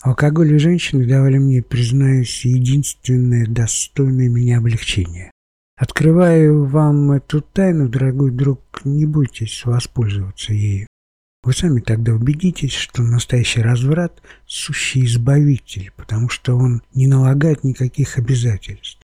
Алкоголь и женщины давали мне, признаюсь, единственное достойное меня облегчение. Открываю вам эту тайну, дорогой друг, не бойтесь воспользоваться ею. Вы сами тогда убедитесь, что настоящий разврат – сущий избавитель, потому что он не налагает никаких обязательств.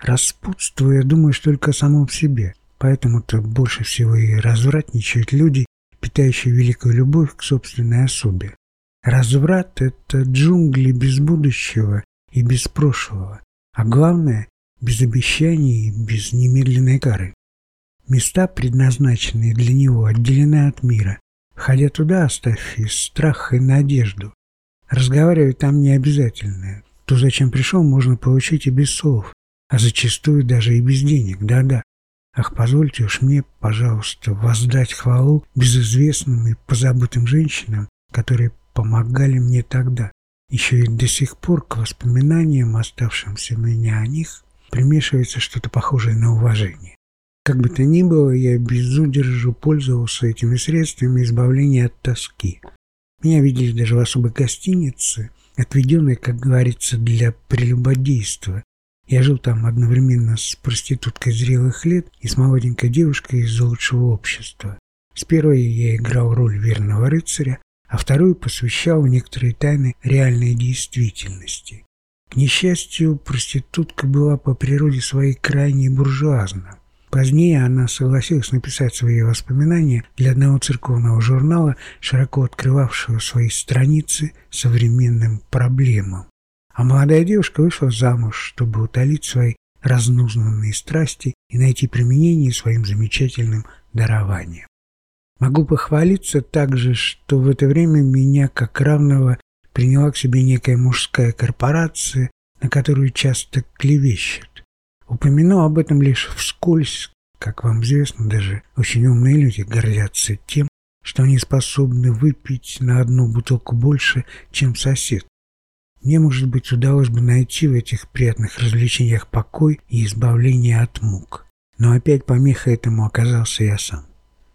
Распутство, я думаю, только о самом себе, поэтому-то больше всего и развратничают люди, питающие великую любовь к собственной особе. Разврат – это джунгли без будущего и без прошлого, а главное – без обещаний и без немедленной кары. Места, предназначенные для него, отделены от мира, Входя туда, оставь и страх, и надежду. Разговаривать там не обязательно. То, зачем пришел, можно получить и без слов, а зачастую даже и без денег, да-да. Ах, позвольте уж мне, пожалуйста, воздать хвалу безызвестным и позабытым женщинам, которые помогали мне тогда. Еще и до сих пор к воспоминаниям, оставшимся меня о них, примешивается что-то похожее на уважение. Как бы то ни было, я без удержу пользовался этими средствами избавления от тоски. Меня видели даже в особой гостинице, отведенной, как говорится, для прелюбодейства. Я жил там одновременно с проституткой зрелых лет и с молоденькой девушкой из лучшего общества. С первой я играл роль верного рыцаря, а вторую посвящал некоторые тайны реальной действительности. К несчастью, проститутка была по природе своей крайне буржуазна. Позднее она согласилась написать свои воспоминания для одного церковного журнала, широко открывавшего свои страницы современным проблемам. А молодая девушка вышла замуж, чтобы утолить свои разнузнанные страсти и найти применение своим замечательным дарованием. Могу похвалиться также, что в это время меня как равного приняла к себе некая мужская корпорация, на которую часто клевещут. Упомяну об этом лишь вскользь. Как вам известно, даже очень умные люди гордятся тем, что они способны выпить на одну бутылку больше, чем сосед. Мне, может быть, удалось бы найти в этих приятных развлечениях покой и избавление от мук. Но опять помеха этому оказался я сам.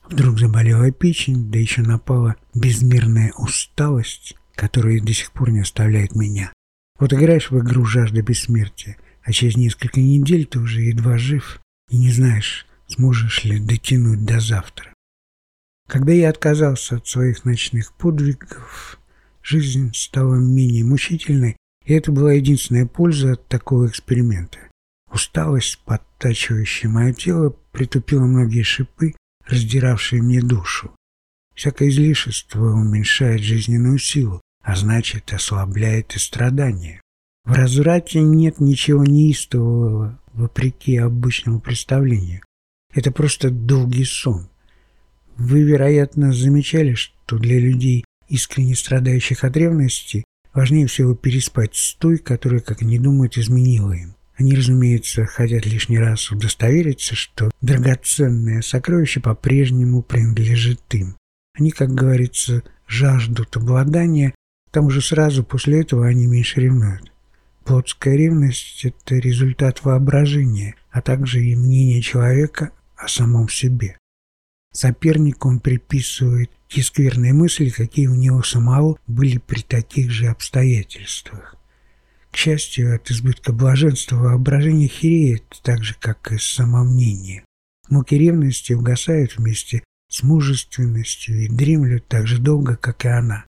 Вдруг заболела печень, да еще напала безмерная усталость, которая до сих пор не оставляет меня. Вот играешь в игру «Жажда бессмертия», а через несколько недель ты уже едва жив и не знаешь, сможешь ли дотянуть до завтра. Когда я отказался от своих ночных подвигов, жизнь стала менее мучительной, и это была единственная польза от такого эксперимента. Усталость, подтачивающая мое тело, притупила многие шипы, раздиравшие мне душу. Всякое излишество уменьшает жизненную силу, а значит ослабляет и страдания. В разврате нет ничего неистового, вопреки обычному представлению. Это просто долгий сон. Вы, вероятно, замечали, что для людей, искренне страдающих от ревности, важнее всего переспать с той, которая, как они думают, изменила им. Они, разумеется, хотят лишний раз удостовериться, что драгоценное сокровище по-прежнему принадлежит им. Они, как говорится, жаждут обладания, тому же сразу после этого они меньше ревнуют. Плотская ревность – это результат воображения, а также и мнения человека о самом себе. Сопернику он приписывает те скверные мысли, какие у него самого были при таких же обстоятельствах. К счастью, от избытка блаженства воображение хереет, так же, как и самомнение. Муки ревности угасают вместе с мужественностью и дремлют так же долго, как и она.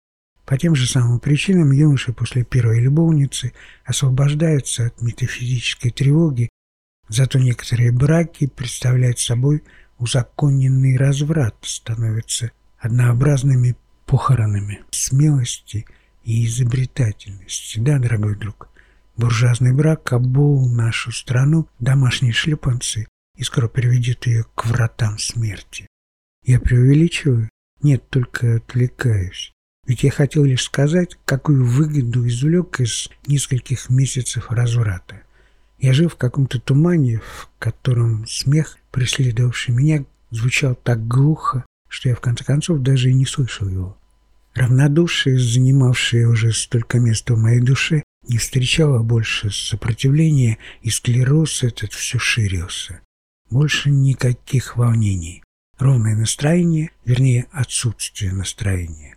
По тем же самым причинам юноша после первой любовницы освобождается от метафизической тревоги, зато некоторые браки представляют собой узаконенный разврат, становятся однообразными похоронами смелости и изобретательности. Да, дорогой друг, буржуазный брак обул нашу страну домашние шлепанцы и скоро приведет ее к вратам смерти. Я преувеличиваю? Нет, только отвлекаюсь. Ведь я хотел лишь сказать, какую выгоду извлек из нескольких месяцев разврата. Я жил в каком-то тумане, в котором смех, преследовавший меня, звучал так глухо, что я в конце концов даже и не слышал его. Равнодушие, занимавшее уже столько места в моей душе, не встречало больше сопротивления, и склероз этот все ширился. Больше никаких волнений. Ровное настроение, вернее, отсутствие настроения.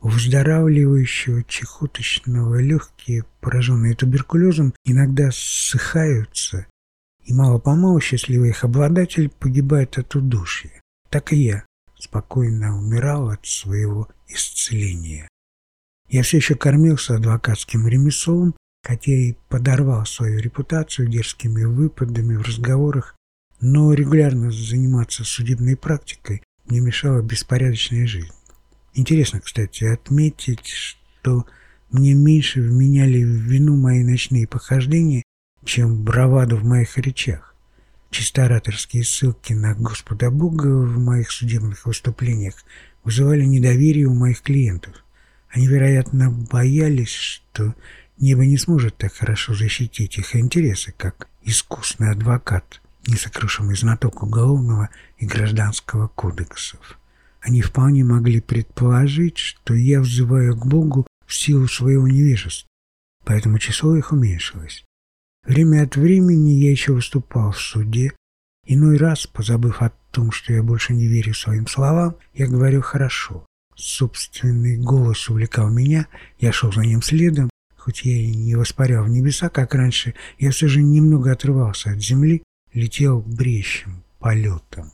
У выздоравливающего чехоточного легкие, пораженные туберкулезом, иногда ссыхаются, и мало-помалу счастливый их обладатель погибает от удушья. Так и я спокойно умирал от своего исцеления. Я все еще кормился адвокатским ремеслом, хотя и подорвал свою репутацию дерзкими выпадами в разговорах, но регулярно заниматься судебной практикой мне мешала беспорядочная жизнь. Интересно, кстати, отметить, что мне меньше вменяли в вину мои ночные похождения, чем браваду в моих речах. Чисто ораторские ссылки на Господа Бога в моих судебных выступлениях вызывали недоверие у моих клиентов. Они, вероятно, боялись, что небо не сможет так хорошо защитить их интересы, как искусный адвокат, несокрушимый знаток уголовного и гражданского кодексов. Они вполне могли предположить, что я взываю к Богу в силу своего невежества, поэтому число их уменьшилось. Время от времени я еще выступал в суде. Иной раз, позабыв о том, что я больше не верю своим словам, я говорю «хорошо». Собственный голос увлекал меня, я шел за ним следом, хоть я и не воспарял в небеса, как раньше, я все же немного отрывался от земли, летел брещем, полетом.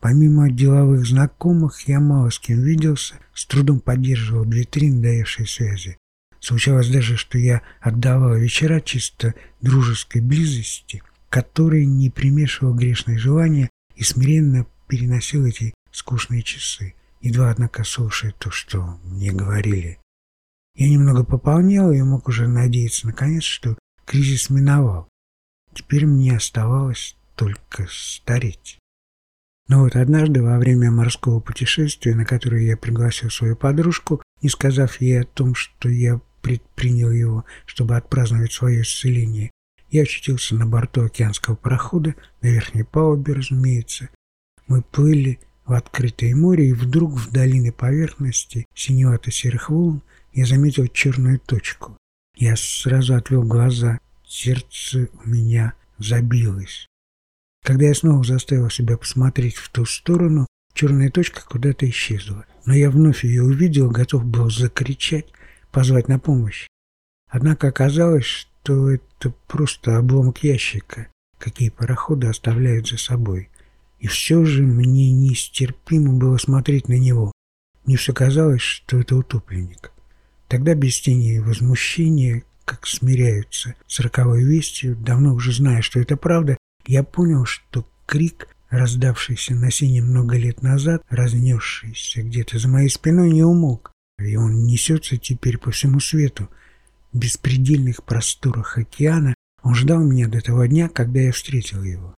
Помимо деловых знакомых, я мало с кем виделся, с трудом поддерживал две-три надоевшие связи. Случалось даже, что я отдавал вечера чисто дружеской близости, которой не примешивал грешные желания и смиренно переносил эти скучные часы, едва, однако, слушая то, что мне говорили. Я немного пополнел и мог уже надеяться, наконец, что кризис миновал. Теперь мне оставалось только стареть. Но вот однажды во время морского путешествия, на которое я пригласил свою подружку, не сказав ей о том, что я предпринял его, чтобы отпраздновать свое исцеление, я очутился на борту океанского парохода, на верхней палубе, разумеется. Мы плыли в открытое море, и вдруг в долине поверхности синевато-серых волн я заметил черную точку. Я сразу отвел глаза, сердце у меня забилось. Когда я снова заставил себя посмотреть в ту сторону, черная точка куда-то исчезла. Но я вновь ее увидел, готов был закричать, позвать на помощь. Однако оказалось, что это просто обломок ящика, какие пароходы оставляют за собой. И все же мне нестерпимо было смотреть на него. Мне все казалось, что это утопленник. Тогда без тени возмущения, как смиряются с роковой вестью, давно уже зная, что это правда, я понял, что крик, раздавшийся на сине много лет назад, разнесшийся где-то за моей спиной, не умолк, и он несется теперь по всему свету. В беспредельных просторах океана он ждал меня до того дня, когда я встретил его.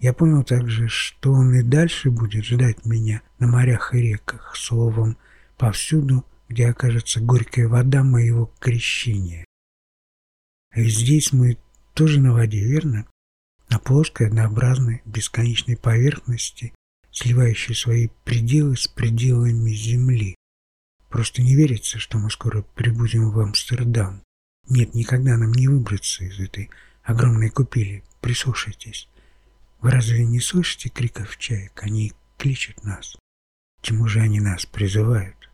Я понял также, что он и дальше будет ждать меня на морях и реках, словом, повсюду, где окажется горькая вода моего крещения. Ведь здесь мы тоже на воде, верно? На плоской, однообразной, бесконечной поверхности, сливающей свои пределы с пределами земли. Просто не верится, что мы скоро прибудем в Амстердам. Нет, никогда нам не выбраться из этой огромной купели. Прислушайтесь. Вы разве не слышите криков чаек? Они кличут нас. Чему же они нас призывают?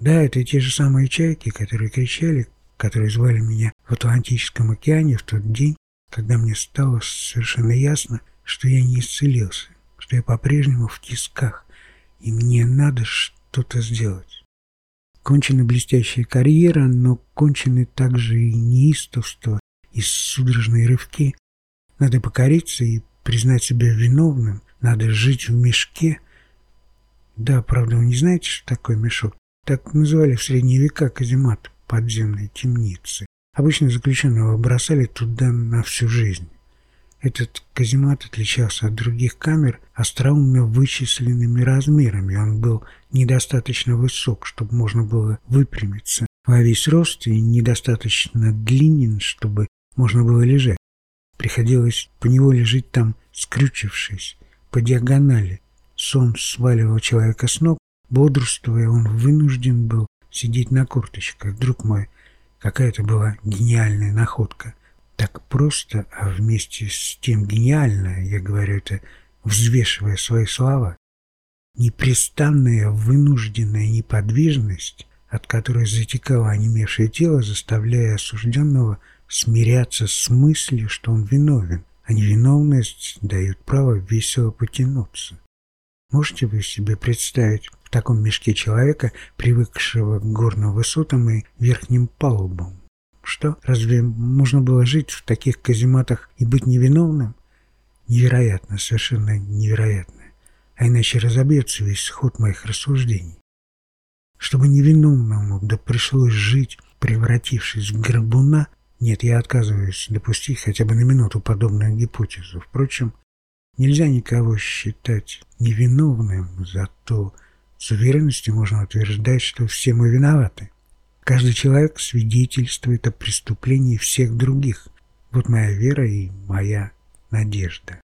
Да, это те же самые чайки, которые кричали, которые звали меня в Атлантическом океане в тот день, когда мне стало совершенно ясно, что я не исцелился, что я по-прежнему в тисках, и мне надо что-то сделать. Кончена блестящая карьера, но кончены также и неистовство, и судорожные рывки. Надо покориться и признать себя виновным, надо жить в мешке. Да, правда, вы не знаете, что такое мешок? Так называли в средние века каземат подземной темницы. Обычно заключенного бросали туда на всю жизнь. Этот каземат отличался от других камер остроумно вычисленными размерами. Он был недостаточно высок, чтобы можно было выпрямиться во весь рост, и недостаточно длинен, чтобы можно было лежать. Приходилось поневоле жить там, скрючившись, по диагонали. Сон сваливал человека с ног, бодрствуя, он вынужден был сидеть на курточках. Друг мой, какая это была гениальная находка – так просто, а вместе с тем гениально, я говорю это, взвешивая свои слова. Непрестанная вынужденная неподвижность, от которой затекало онемевшее тело, заставляя осужденного смиряться с мыслью, что он виновен, а невиновность дает право весело потянуться. Можете вы себе представить в таком мешке человека, привыкшего к горным высотам и верхним палубам? Что, разве можно было жить в таких казематах и быть невиновным? Невероятно, совершенно невероятно. А иначе разобьется весь ход моих рассуждений. Чтобы невиновному да пришлось жить, превратившись в горбуна, нет, я отказываюсь допустить хотя бы на минуту подобную гипотезу. Впрочем, нельзя никого считать невиновным, зато с уверенностью можно утверждать, что все мы виноваты. Каждый человек свидетельствует о преступлении всех других. Вот моя вера и моя надежда.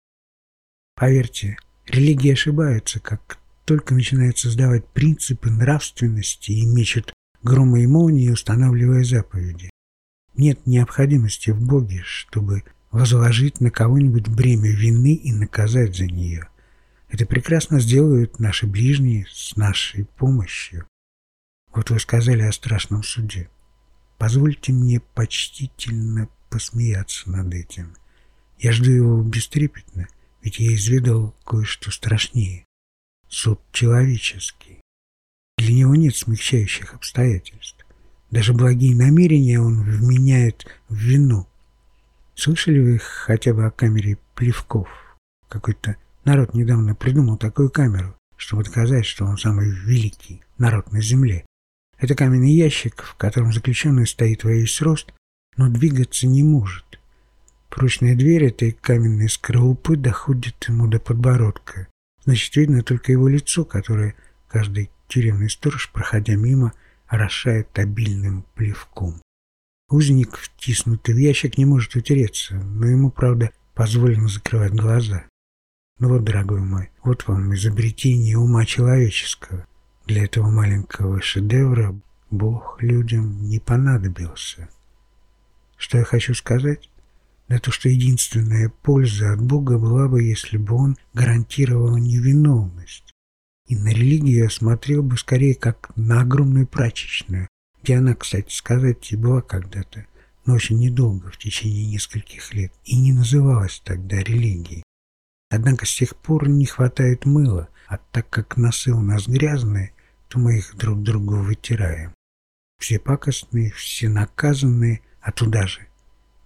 Поверьте, религии ошибаются, как только начинают создавать принципы нравственности и мечут громы и молнии, устанавливая заповеди. Нет необходимости в Боге, чтобы возложить на кого-нибудь бремя вины и наказать за нее. Это прекрасно сделают наши ближние с нашей помощью. Вот вы сказали о страшном суде. Позвольте мне почтительно посмеяться над этим. Я жду его бестрепетно, ведь я изведал кое-что страшнее. Суд человеческий. Для него нет смягчающих обстоятельств. Даже благие намерения он вменяет в вину. Слышали вы хотя бы о камере плевков? Какой-то народ недавно придумал такую камеру, чтобы доказать, что он самый великий народ на земле. Это каменный ящик, в котором заключенный стоит во весь рост, но двигаться не может. Прочная дверь этой каменной скорлупы доходит ему до подбородка. Значит, видно только его лицо, которое каждый тюремный сторож, проходя мимо, орошает обильным плевком. Узник, втиснутый в ящик, не может утереться, но ему, правда, позволено закрывать глаза. Ну вот, дорогой мой, вот вам изобретение ума человеческого. Для этого маленького шедевра Бог людям не понадобился. Что я хочу сказать? Да то, что единственная польза от Бога была бы, если бы Он гарантировал невиновность. И на религию я смотрел бы скорее как на огромную прачечную, где она, кстати сказать, и была когда-то, но очень недолго, в течение нескольких лет, и не называлась тогда религией. Однако с тех пор не хватает мыла, а так как носы у нас грязные, то мы их друг другу вытираем. Все пакостные, все наказанные, а туда же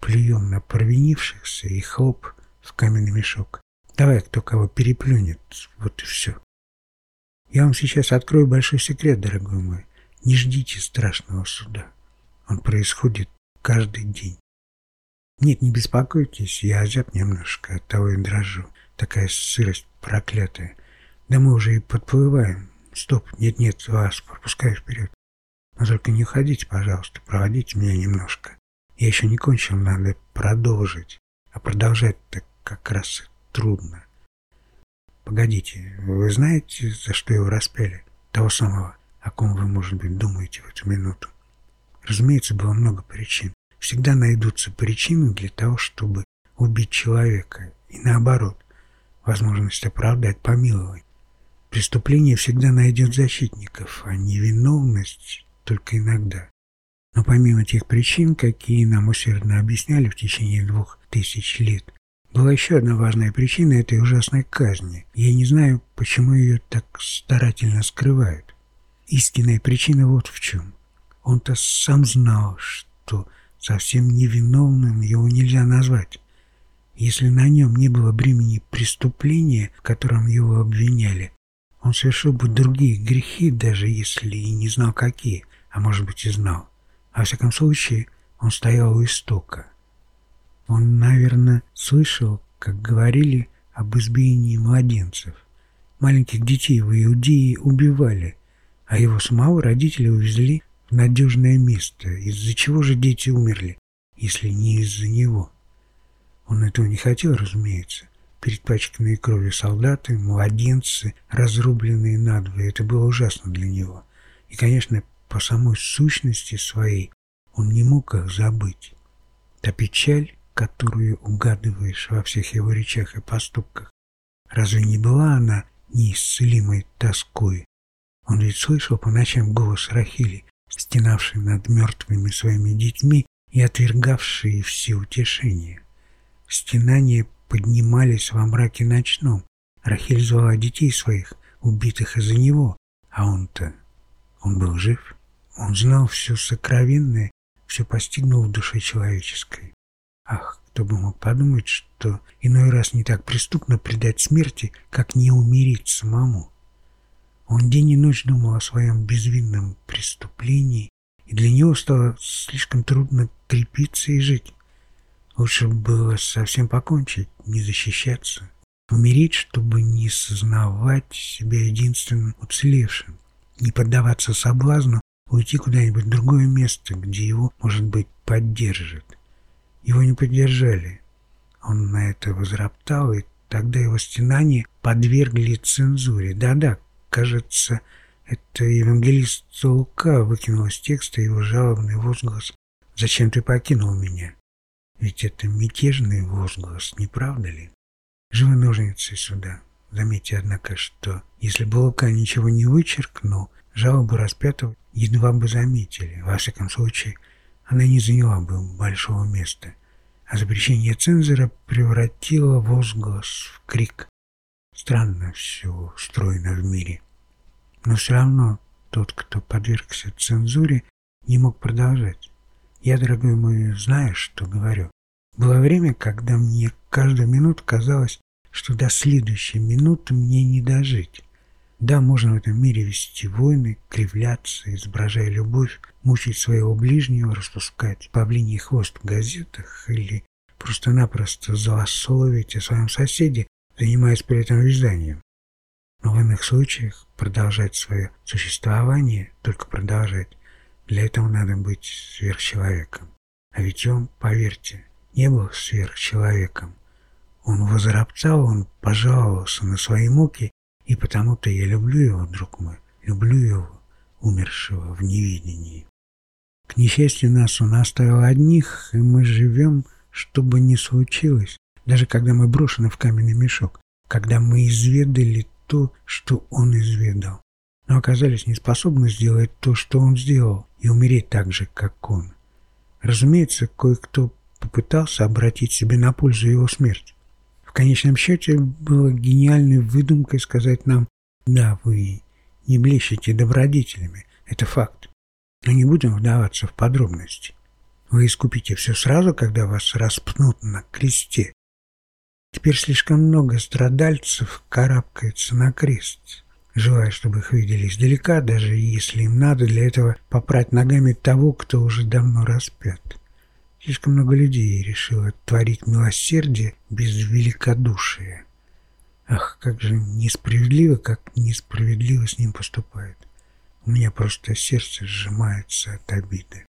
плюем на провинившихся и хлоп в каменный мешок. Давай кто кого переплюнет, вот и все. Я вам сейчас открою большой секрет, дорогой мой. Не ждите страшного суда. Он происходит каждый день. Нет, не беспокойтесь, я озяб немножко, от того и дрожу. Такая сырость проклятая. Да мы уже и подплываем. Стоп, нет-нет, вас пропускаю вперед. Но только не уходите, пожалуйста, проводите меня немножко. Я еще не кончил, надо продолжить. А продолжать-то как раз трудно. Погодите, вы знаете, за что его распяли? Того самого, о ком вы, может быть, думаете в эту минуту. Разумеется, было много причин. Всегда найдутся причины для того, чтобы убить человека. И наоборот, возможность оправдать помилование. Преступление всегда найдет защитников, а невиновность только иногда. Но помимо тех причин, какие нам усердно объясняли в течение двух тысяч лет, была еще одна важная причина этой ужасной казни. Я не знаю, почему ее так старательно скрывают. Истинная причина вот в чем. Он-то сам знал, что совсем невиновным его нельзя назвать. Если на нем не было бремени преступления, в котором его обвиняли, он совершил бы другие грехи, даже если и не знал какие, а может быть и знал. Во всяком случае, он стоял у истока. Он, наверное, слышал, как говорили об избиении младенцев. Маленьких детей в Иудее убивали, а его самого родители увезли в надежное место. Из-за чего же дети умерли, если не из-за него? Он этого не хотел, разумеется. Перепачканные кровью солдаты, младенцы, разрубленные надвое. Это было ужасно для него. И, конечно, по самой сущности своей он не мог их забыть. Та печаль, которую угадываешь во всех его речах и поступках. Разве не была она неисцелимой тоской. Он ведь слышал по ночам голос Рахили, стенавший над мертвыми своими детьми и отвергавший все утешения. Стенания поднимались во мраке ночном. Рахиль звала детей своих, убитых из-за него, а он-то, он был жив. Он знал все сокровенное, все постигнул в душе человеческой. Ах, кто бы мог подумать, что иной раз не так преступно предать смерти, как не умереть самому. Он день и ночь думал о своем безвинном преступлении, и для него стало слишком трудно крепиться и жить. Лучше было совсем покончить, не защищаться, умереть, чтобы не сознавать себя единственным уцелевшим, не поддаваться соблазну уйти куда-нибудь в другое место, где его, может быть, поддержат. Его не поддержали. Он на это возроптал, и тогда его стенания подвергли цензуре. Да-да, кажется, это евангелист Лука выкинул из текста его жалобный возглас «Зачем ты покинул меня?» Ведь это мятежный возглас, не правда ли? Живы ножницы сюда. Заметьте, однако, что если бы Лука ничего не вычеркнул, жалобу распятого едва бы заметили. Во всяком случае, она не заняла бы большого места. А запрещение цензора превратило возглас в крик. Странно все устроено в мире. Но все равно тот, кто подвергся цензуре, не мог продолжать. Я, дорогой мой, знаю, что говорю. Было время, когда мне каждую минуту казалось, что до следующей минуты мне не дожить. Да, можно в этом мире вести войны, кривляться, изображая любовь, мучить своего ближнего, распускать павлиний хвост в газетах или просто-напросто злословить о своем соседе, занимаясь при этом вязанием. Но в иных случаях продолжать свое существование, только продолжать, для этого надо быть сверхчеловеком. А ведь он, поверьте, не был сверхчеловеком. Он возроптал, он пожаловался на свои муки и потому-то я люблю его, друг мой, люблю его, умершего в невидении. К несчастью, нас он оставил одних, и мы живем, что бы ни случилось, даже когда мы брошены в каменный мешок, когда мы изведали то, что он изведал, но оказались неспособны сделать то, что он сделал, и умереть так же, как он. Разумеется, кое-кто попытался обратить себе на пользу его смерть. В конечном счете было гениальной выдумкой сказать нам «Да, вы не блещете добродетелями, это факт, но не будем вдаваться в подробности. Вы искупите все сразу, когда вас распнут на кресте. Теперь слишком много страдальцев карабкается на крест, желая, чтобы их видели издалека, даже если им надо для этого попрать ногами того, кто уже давно распят. Слишком много людей решило творить милосердие без великодушия. Ах, как же несправедливо, как несправедливо с ним поступает. У меня просто сердце сжимается от обиды.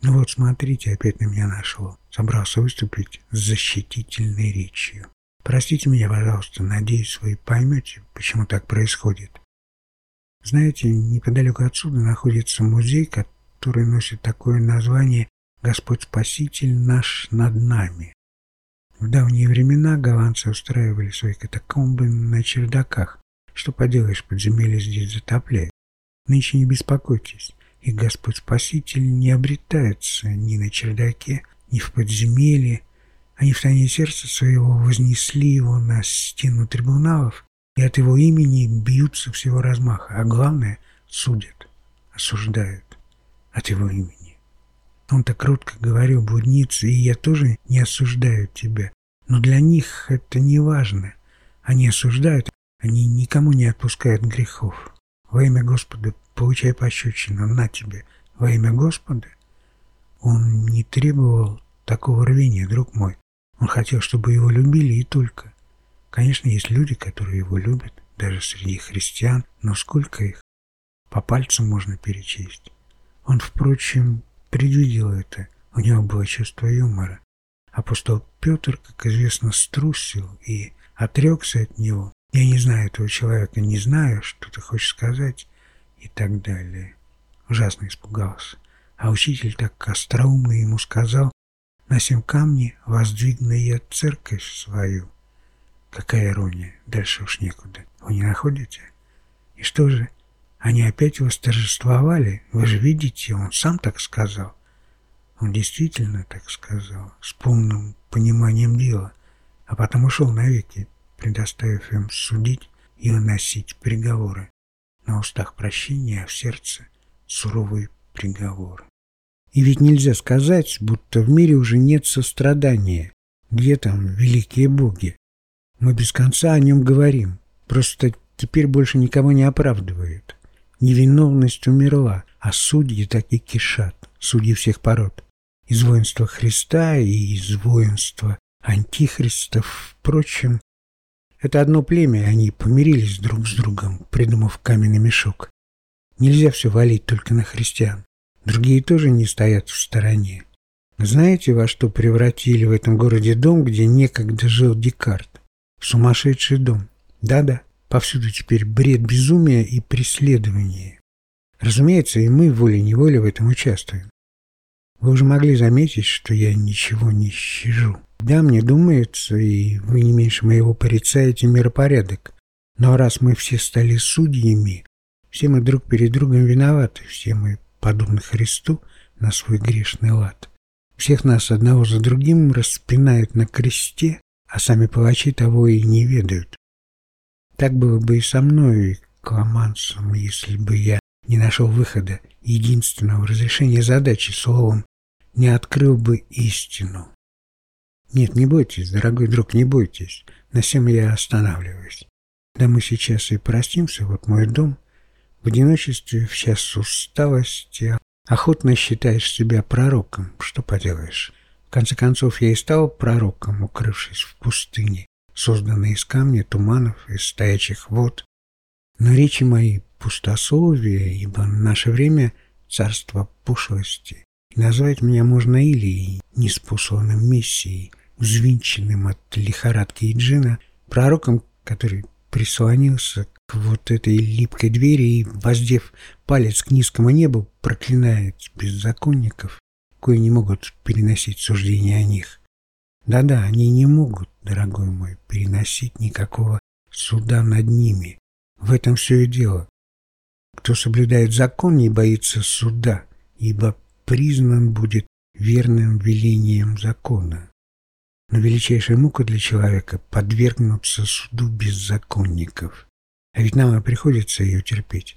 Ну вот, смотрите, опять на меня нашло. Собрался выступить с защитительной речью. Простите меня, пожалуйста, надеюсь, вы поймете, почему так происходит. Знаете, неподалеку отсюда находится музей, который носит такое название Господь Спаситель наш над нами. В давние времена голландцы устраивали свои катакомбы на чердаках. Что поделаешь, подземелье здесь затопляет. Нынче не беспокойтесь, и Господь Спаситель не обретается ни на чердаке, ни в подземелье. Они в тайне сердца своего вознесли его на стену трибуналов и от его имени бьются всего размаха, а главное — судят, осуждают от его имени. Он так крутко говорил блуднице, и я тоже не осуждаю тебя. Но для них это не важно. Они осуждают, они никому не отпускают грехов. Во имя Господа получай пощечину, на тебе. Во имя Господа он не требовал такого рвения, друг мой. Он хотел, чтобы его любили и только. Конечно, есть люди, которые его любят, даже среди христиан, но сколько их? По пальцам можно перечесть. Он, впрочем, предвидел это. У него было чувство юмора. Апостол Петр, как известно, струсил и отрекся от него. Я не знаю этого человека, не знаю, что ты хочешь сказать и так далее. Ужасно испугался. А учитель так остроумно ему сказал, «На сем камне воздвигну я церковь свою». Какая ирония. Дальше уж некуда. Вы не находите? И что же? Они опять восторжествовали? Вы же видите, он сам так сказал. Он действительно так сказал, с полным пониманием дела, а потом ушел навеки, предоставив им судить и выносить приговоры. На устах прощения, а в сердце суровый приговор. И ведь нельзя сказать, будто в мире уже нет сострадания. Где там великие боги? Мы без конца о нем говорим. Просто теперь больше никого не оправдывает. Невиновность умерла, а судьи так и кишат, судьи всех пород. Из воинства Христа и из воинства антихристов, впрочем, это одно племя, они помирились друг с другом, придумав каменный мешок. Нельзя все валить только на христиан. Другие тоже не стоят в стороне. Знаете, во что превратили в этом городе дом, где некогда жил Декарт? В сумасшедший дом. Да-да, повсюду теперь бред безумия и преследования. Разумеется, и мы волей-неволей в этом участвуем. Вы уже могли заметить, что я ничего не щажу. Да, мне думается, и вы не меньше моего порицаете миропорядок. Но раз мы все стали судьями, все мы друг перед другом виноваты, все мы подобны Христу на свой грешный лад. Всех нас одного за другим распинают на кресте, а сами палачи того и не ведают. Так было бы и со мной, и Кламансом, если бы я не нашел выхода, единственного разрешения задачи, словом, не открыл бы истину. Нет, не бойтесь, дорогой друг, не бойтесь. На всем я останавливаюсь. Да мы сейчас и простимся, вот мой дом. В одиночестве, в час усталости, охотно считаешь себя пророком. Что поделаешь? В конце концов, я и стал пророком, укрывшись в пустыне, созданной из камня, туманов и стоячих вод. Но речи мои пустословие, ибо наше время — царство пошлости. И назвать меня можно или неспосланным мессией, взвинченным от лихорадки и джина, пророком, который прислонился к вот этой липкой двери и, воздев палец к низкому небу, проклинает беззаконников, кои не могут переносить суждения о них. Да-да, они не могут, дорогой мой, переносить никакого суда над ними. В этом все и дело. Кто соблюдает закон, не боится суда, ибо признан будет верным велением закона. Но величайшая мука для человека — подвергнуться суду беззаконников. А ведь нам и приходится ее терпеть.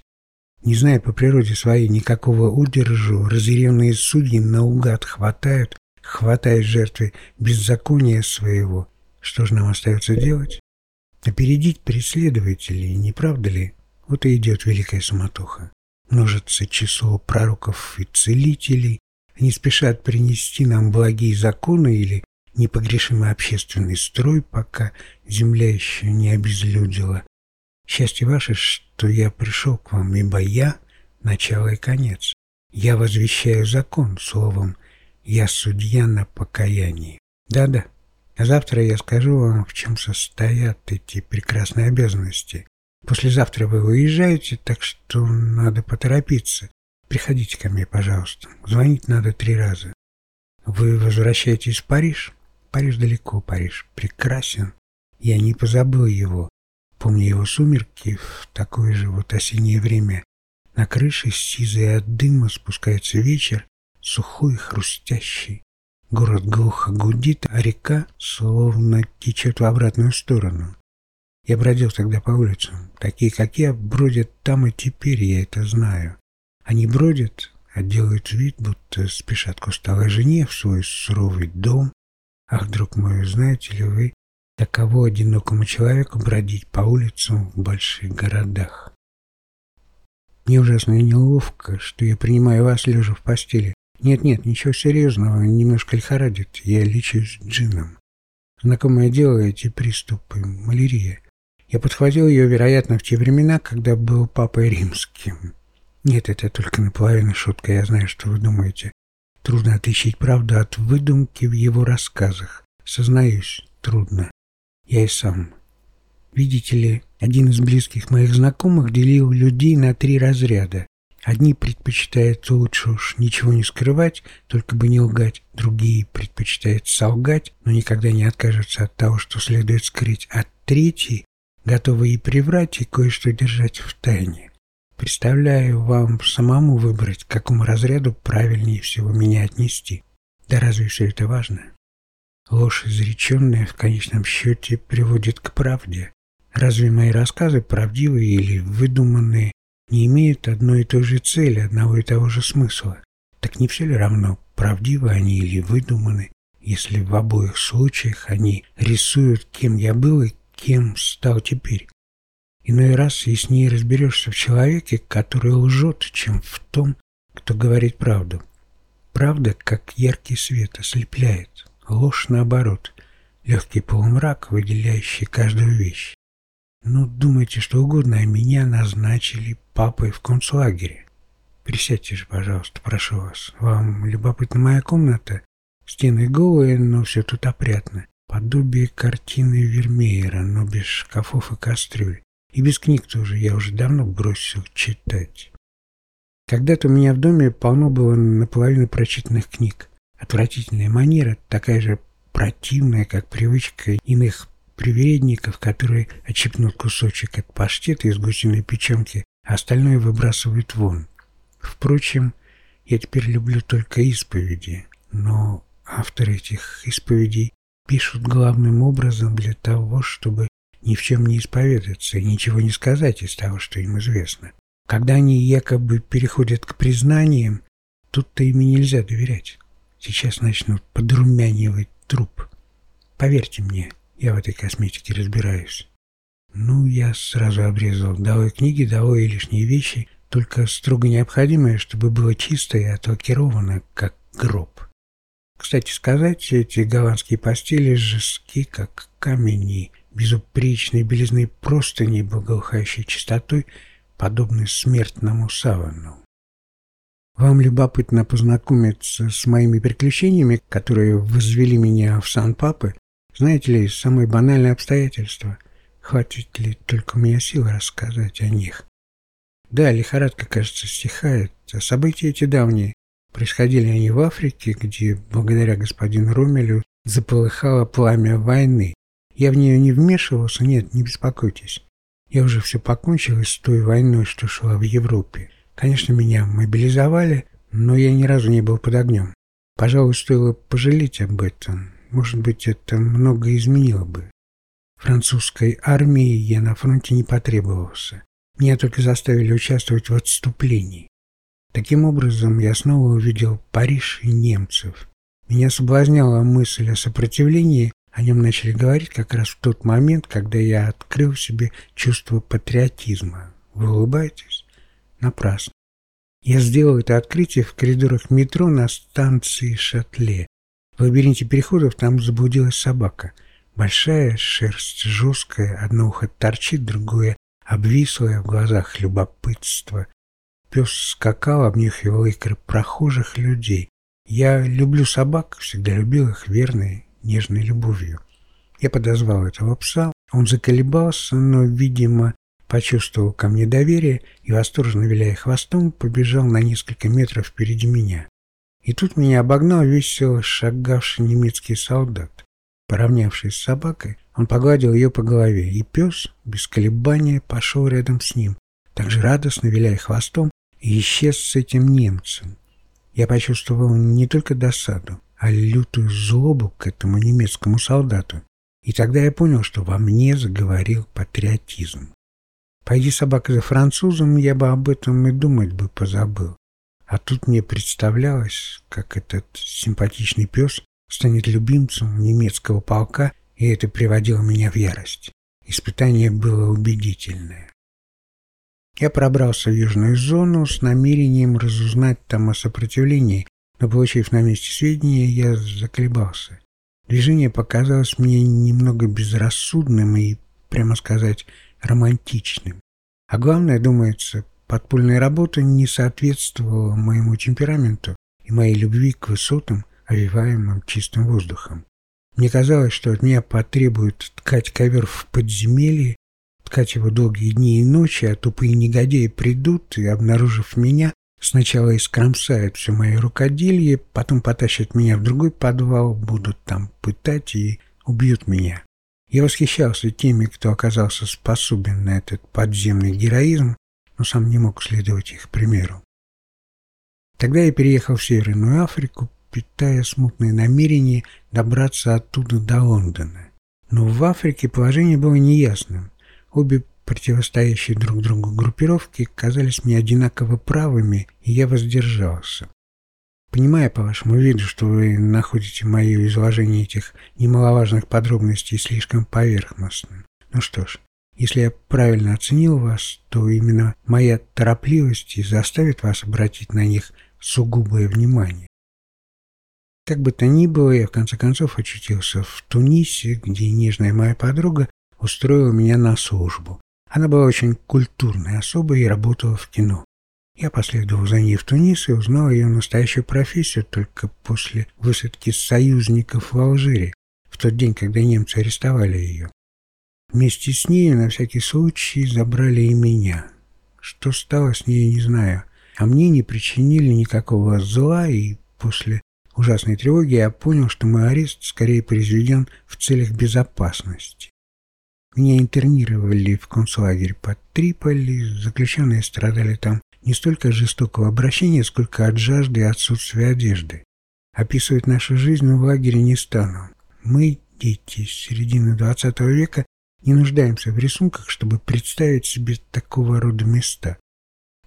Не зная по природе своей никакого удержу, разъяренные судьи наугад хватают, хватают жертвы беззакония своего. Что же нам остается делать? Опередить преследователей, не правда ли? Вот и идет великая суматоха. Множится число пророков и целителей. Они спешат принести нам благие законы или непогрешимый общественный строй, пока земля еще не обезлюдила. Счастье ваше, что я пришел к вам, ибо я — начало и конец. Я возвещаю закон, словом, я судья на покаянии. Да-да, завтра я скажу вам, в чем состоят эти прекрасные обязанности. Послезавтра вы уезжаете, так что надо поторопиться. Приходите ко мне, пожалуйста. Звонить надо три раза. Вы возвращаетесь в Париж? Париж далеко, Париж прекрасен. Я не позабыл его. Помню его сумерки в такое же вот осеннее время. На крыше, сизой от дыма, спускается вечер, сухой, хрустящий. Город глухо гудит, а река словно течет в обратную сторону. Я бродил тогда по улицам. Такие, как я, бродят там и теперь, я это знаю. Они бродят, а делают вид, будто спешат к усталой жене в свой суровый дом, Ах, друг мой, знаете ли вы, таково одинокому человеку бродить по улицам в больших городах? Мне ужасно неловко, что я принимаю вас лежа в постели. Нет-нет, ничего серьезного, немножко лихорадит, я лечусь джином. Знакомое дело эти приступы, малярия. Я подхватил ее, вероятно, в те времена, когда был папой римским. Нет, это только наполовину шутка, я знаю, что вы думаете. Трудно отличить правду от выдумки в его рассказах. Сознаюсь, трудно. Я и сам. Видите ли, один из близких моих знакомых делил людей на три разряда. Одни предпочитают лучше уж ничего не скрывать, только бы не лгать. Другие предпочитают солгать, но никогда не откажутся от того, что следует скрыть. А третий, готовый и приврать, и кое-что держать в тайне. Представляю вам самому выбрать, к какому разряду правильнее всего меня отнести. Да разве все это важно? Ложь, изреченная в конечном счете, приводит к правде. Разве мои рассказы, правдивые или выдуманные, не имеют одной и той же цели, одного и того же смысла? Так не все ли равно, правдивы они или выдуманы, если в обоих случаях они рисуют, кем я был и кем стал теперь? Иной раз яснее разберешься в человеке, который лжет, чем в том, кто говорит правду. Правда, как яркий свет, ослепляет. Ложь наоборот. Легкий полумрак, выделяющий каждую вещь. Ну, думайте что угодно, а меня назначили папой в концлагере. Присядьте же, пожалуйста, прошу вас. Вам любопытна моя комната? Стены голые, но все тут опрятно. Подобие картины Вермеера, но без шкафов и кастрюль. И без книг тоже я уже давно бросил читать. Когда-то у меня в доме полно было наполовину прочитанных книг. Отвратительная манера, такая же противная, как привычка иных привередников, которые отщипнут кусочек от паштета из гусиной печенки, а остальное выбрасывают вон. Впрочем, я теперь люблю только исповеди, но авторы этих исповедей пишут главным образом для того, чтобы ни в чем не исповедаться и ничего не сказать из того, что им известно. Когда они якобы переходят к признаниям, тут-то ими нельзя доверять. Сейчас начнут подрумянивать труп. Поверьте мне, я в этой косметике разбираюсь. Ну, я сразу обрезал. Давай книги, давай лишние вещи, только строго необходимое, чтобы было чисто и отлакировано, как гроб. Кстати сказать, эти голландские постели жестки, как камень, и безупречной белизны простыни, благоухающей чистотой – подобный смертному савану. Вам любопытно познакомиться с моими приключениями, которые возвели меня в Сан-Папы? Знаете ли, самые банальные обстоятельства. Хватит ли только меня сил рассказать о них? Да, лихорадка, кажется, стихает. А события эти давние. Происходили они в Африке, где, благодаря господину Ромелю, заполыхало пламя войны. Я в нее не вмешивался, нет, не беспокойтесь. Я уже все покончил с той войной, что шла в Европе. Конечно, меня мобилизовали, но я ни разу не был под огнем. Пожалуй, стоило пожалеть об этом. Может быть, это много изменило бы. Французской армии я на фронте не потребовался. Меня только заставили участвовать в отступлении. Таким образом, я снова увидел Париж и немцев. Меня соблазняла мысль о сопротивлении, о нем начали говорить как раз в тот момент, когда я открыл себе чувство патриотизма. Вы улыбаетесь? Напрасно. Я сделал это открытие в коридорах метро на станции Шатле. В лабиринте переходов там заблудилась собака. Большая, шерсть жесткая, одно ухо торчит, другое обвислое, в глазах любопытство. Пес скакал, обнюхивал икры прохожих людей. Я люблю собак, всегда любил их, верные, нежной любовью. Я подозвал этого пса, он заколебался, но, видимо, почувствовал ко мне доверие и, восторженно виляя хвостом, побежал на несколько метров впереди меня. И тут меня обогнал весело шагавший немецкий солдат. Поравнявшись с собакой, он погладил ее по голове, и пес, без колебания, пошел рядом с ним, также радостно виляя хвостом, и исчез с этим немцем. Я почувствовал не только досаду, а лютую злобу к этому немецкому солдату. И тогда я понял, что во мне заговорил патриотизм. Пойди собака за французом, я бы об этом и думать бы позабыл. А тут мне представлялось, как этот симпатичный пес станет любимцем немецкого полка, и это приводило меня в ярость. Испытание было убедительное. Я пробрался в южную зону с намерением разузнать там о сопротивлении, но, получив на месте сведения, я заколебался. Движение показалось мне немного безрассудным и, прямо сказать, романтичным. А главное, думается, подпольная работа не соответствовала моему темпераменту и моей любви к высотам, овиваемым чистым воздухом. Мне казалось, что от меня потребуют ткать ковер в подземелье, ткать его долгие дни и ночи, а тупые негодяи придут и, обнаружив меня, Сначала искромсают все мои рукоделие, потом потащат меня в другой подвал, будут там пытать и убьют меня. Я восхищался теми, кто оказался способен на этот подземный героизм, но сам не мог следовать их примеру. Тогда я переехал в Северную Африку, питая смутные намерения добраться оттуда до Лондона. Но в Африке положение было неясным. Обе противостоящие друг другу группировки казались мне одинаково правыми, и я воздержался. Понимая по вашему виду, что вы находите мое изложение этих немаловажных подробностей слишком поверхностным. Ну что ж, если я правильно оценил вас, то именно моя торопливость и заставит вас обратить на них сугубое внимание. Как бы то ни было, я в конце концов очутился в Тунисе, где нежная моя подруга устроила меня на службу. Она была очень культурной особой и работала в кино. Я последовал за ней в Тунис и узнал ее настоящую профессию только после высадки союзников в Алжире, в тот день, когда немцы арестовали ее. Вместе с ней на всякий случай забрали и меня. Что стало с ней, не знаю. А мне не причинили никакого зла, и после ужасной тревоги я понял, что мой арест скорее произведен в целях безопасности. Меня интернировали в концлагерь под Триполи, заключенные страдали там не столько жестокого обращения, сколько от жажды и отсутствия одежды. Описывать нашу жизнь в лагере не стану. Мы, дети середины XX века, не нуждаемся в рисунках, чтобы представить себе такого рода места.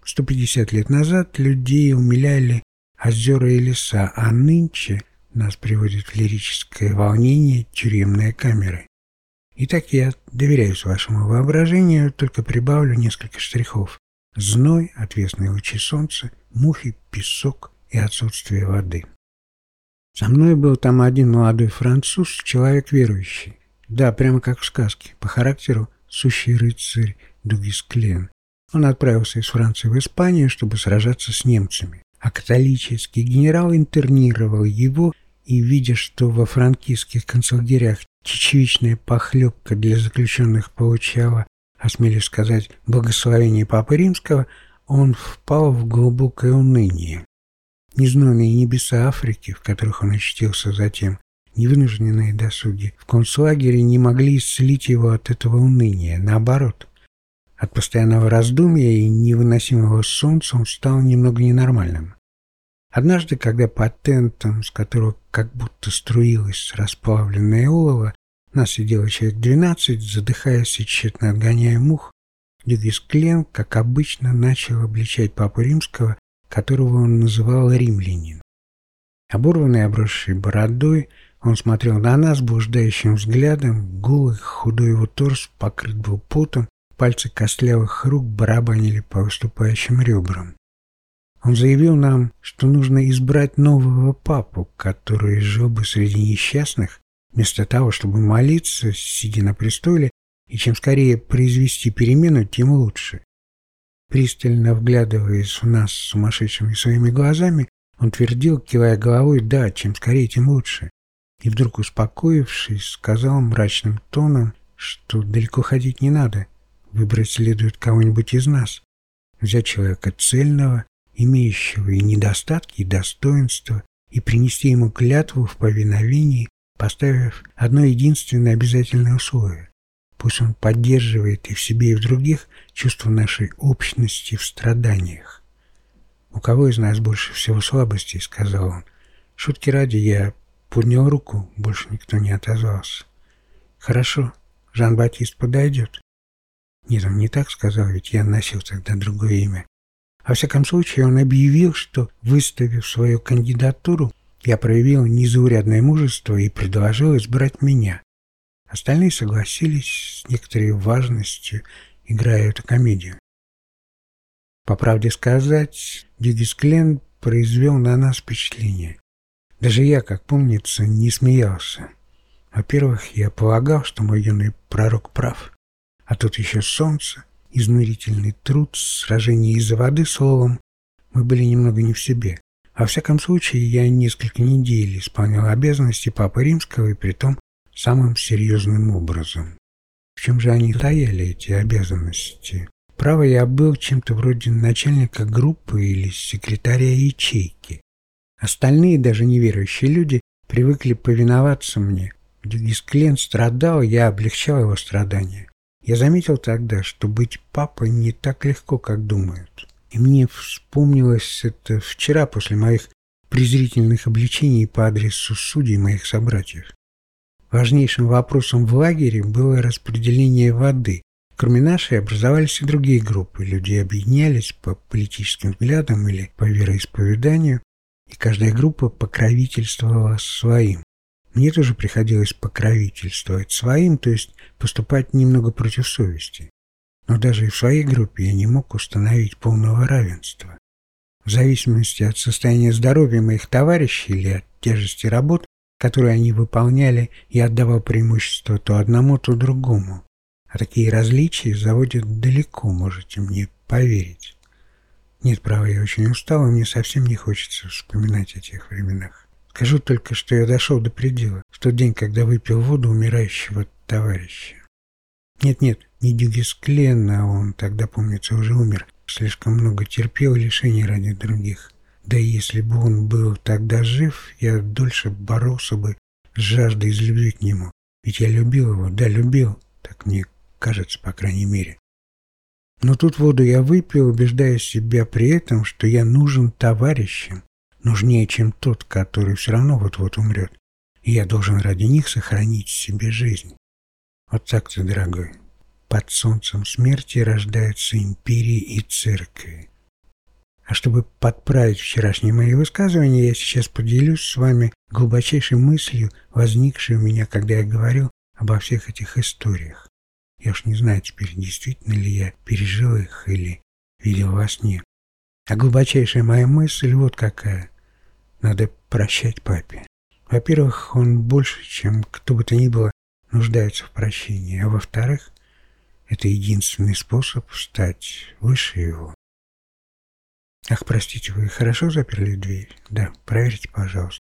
150 лет назад людей умиляли озера и леса, а нынче нас приводит в лирическое волнение тюремные камеры. Итак, я доверяюсь вашему воображению, только прибавлю несколько штрихов. Зной, отвесные лучи солнца, мухи, песок и отсутствие воды. Со мной был там один молодой француз, человек верующий. Да, прямо как в сказке, по характеру сущий рыцарь Дугис Клен. Он отправился из Франции в Испанию, чтобы сражаться с немцами. А католический генерал интернировал его и, видя, что во франкистских концлагерях чечевичная похлебка для заключенных получала осмелюсь сказать, благословение Папы Римского, он впал в глубокое уныние. Незнойные небеса Африки, в которых он очутился затем, невынужденные досуги, в концлагере не могли исцелить его от этого уныния. Наоборот, от постоянного раздумья и невыносимого солнца он стал немного ненормальным. Однажды, когда патентом, с которого как будто струилось расплавленное олово, нас сидело человек двенадцать, задыхаясь и тщетно отгоняя мух. Дюгис Клен, как обычно, начал обличать папу римского, которого он называл римлянин. Оборванный, обросший бородой, он смотрел на нас блуждающим взглядом, голый, худой его торс покрыт был потом, пальцы костлявых рук барабанили по выступающим ребрам. Он заявил нам, что нужно избрать нового папу, который жил бы среди несчастных вместо того, чтобы молиться, сидя на престоле, и чем скорее произвести перемену, тем лучше. Пристально вглядываясь в нас сумасшедшими своими глазами, он твердил, кивая головой, да, чем скорее, тем лучше. И вдруг, успокоившись, сказал мрачным тоном, что далеко ходить не надо, выбрать следует кого-нибудь из нас, взять человека цельного, имеющего и недостатки, и достоинства, и принести ему клятву в повиновении, поставив одно единственное обязательное условие. Пусть он поддерживает и в себе, и в других чувство нашей общности в страданиях. «У кого из нас больше всего слабостей?» — сказал он. Шутки ради я поднял руку, больше никто не отозвался. «Хорошо, Жан-Батист подойдет». Нет, он не так сказал, ведь я носил тогда другое имя. Во всяком случае, он объявил, что, выставив свою кандидатуру, я проявил незаурядное мужество и предложил избрать меня. Остальные согласились с некоторой важностью, играя эту комедию. По правде сказать, Дидис Клен произвел на нас впечатление. Даже я, как помнится, не смеялся. Во-первых, я полагал, что мой юный пророк прав. А тут еще солнце, изнурительный труд, сражение из-за воды, словом, мы были немного не в себе. Во всяком случае, я несколько недель исполнял обязанности Папы Римского и притом самым серьезным образом. В чем же они стояли, эти обязанности? Право, я был чем-то вроде начальника группы или секретаря ячейки. Остальные, даже неверующие люди, привыкли повиноваться мне, Дюгисклен страдал, я облегчал его страдания. Я заметил тогда, что быть папой не так легко, как думают. И мне вспомнилось это вчера после моих презрительных обличений по адресу судей моих собратьев. Важнейшим вопросом в лагере было распределение воды. Кроме нашей образовались и другие группы. Люди объединялись по политическим взглядам или по вероисповеданию, и каждая группа покровительствовала своим. Мне тоже приходилось покровительствовать своим, то есть поступать немного против совести. Но даже и в своей группе я не мог установить полного равенства. В зависимости от состояния здоровья моих товарищей или от тяжести работ, которые они выполняли, я отдавал преимущество то одному, то другому. А такие различия заводят далеко, можете мне поверить. Нет, право, я очень устал, и мне совсем не хочется вспоминать о тех временах. Скажу только, что я дошел до предела, в тот день, когда выпил воду умирающего товарища. Нет-нет, не Дюгисклен, а он тогда, помнится, уже умер. Слишком много терпел лишений ради других. Да и если бы он был тогда жив, я дольше боролся бы с жаждой из любви к нему. Ведь я любил его, да, любил, так мне кажется, по крайней мере. Но тут воду я выпил, убеждая себя при этом, что я нужен товарищам, нужнее, чем тот, который все равно вот-вот умрет, и я должен ради них сохранить себе жизнь. Вот так-то, дорогой. Под солнцем смерти рождаются империи и церкви. А чтобы подправить вчерашние мои высказывания, я сейчас поделюсь с вами глубочайшей мыслью, возникшей у меня, когда я говорил обо всех этих историях. Я уж не знаю теперь, действительно ли я пережил их или видел во сне. А глубочайшая моя мысль вот какая. Надо прощать папе. Во-первых, он больше, чем кто бы то ни было, нуждается в прощении. А во-вторых, это единственный способ стать выше его. Ах, простите, вы хорошо заперли дверь? Да, проверьте, пожалуйста.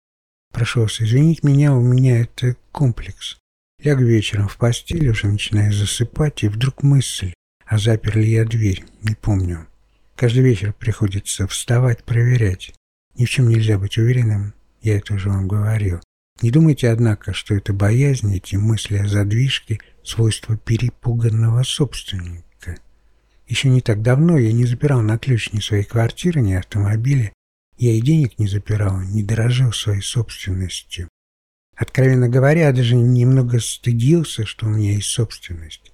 Прошу вас извинить меня, у меня это комплекс. Лягу вечером в постель, уже начинаю засыпать, и вдруг мысль, а запер ли я дверь, не помню. Каждый вечер приходится вставать, проверять. Ни в чем нельзя быть уверенным, я это уже вам говорил. Не думайте, однако, что это боязнь, эти мысли о задвижке, свойство перепуганного собственника. Еще не так давно я не запирал на ключ ни своей квартиры, ни автомобиля. Я и денег не запирал, не дорожил своей собственностью. Откровенно говоря, я даже немного стыдился, что у меня есть собственность.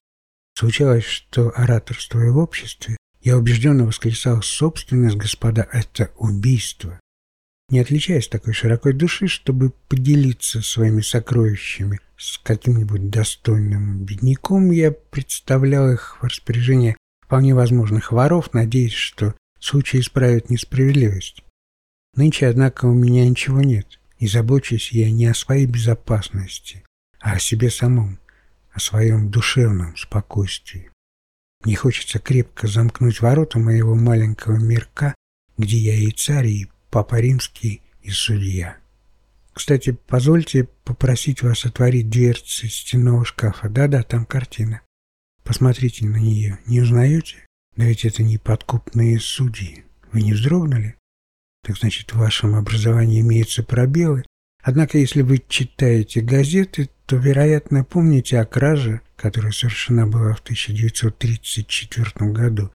Случалось, что ораторствуя в обществе, я убежденно восклицал «собственность, господа, это убийство» не отличаясь такой широкой души, чтобы поделиться своими сокровищами с каким-нибудь достойным бедняком, я представлял их в распоряжение вполне возможных воров, надеясь, что случай исправит несправедливость. Нынче, однако, у меня ничего нет, и забочусь я не о своей безопасности, а о себе самом, о своем душевном спокойствии. Мне хочется крепко замкнуть ворота моего маленького мирка, где я и царь, и Папа Римский и судья. Кстати, позвольте попросить вас отворить дверцы стенного шкафа. Да-да, там картина. Посмотрите на нее. Не узнаете? Да ведь это не подкупные судьи. Вы не вздрогнули? Так значит, в вашем образовании имеются пробелы. Однако, если вы читаете газеты, то, вероятно, помните о краже, которая совершена была в 1934 году.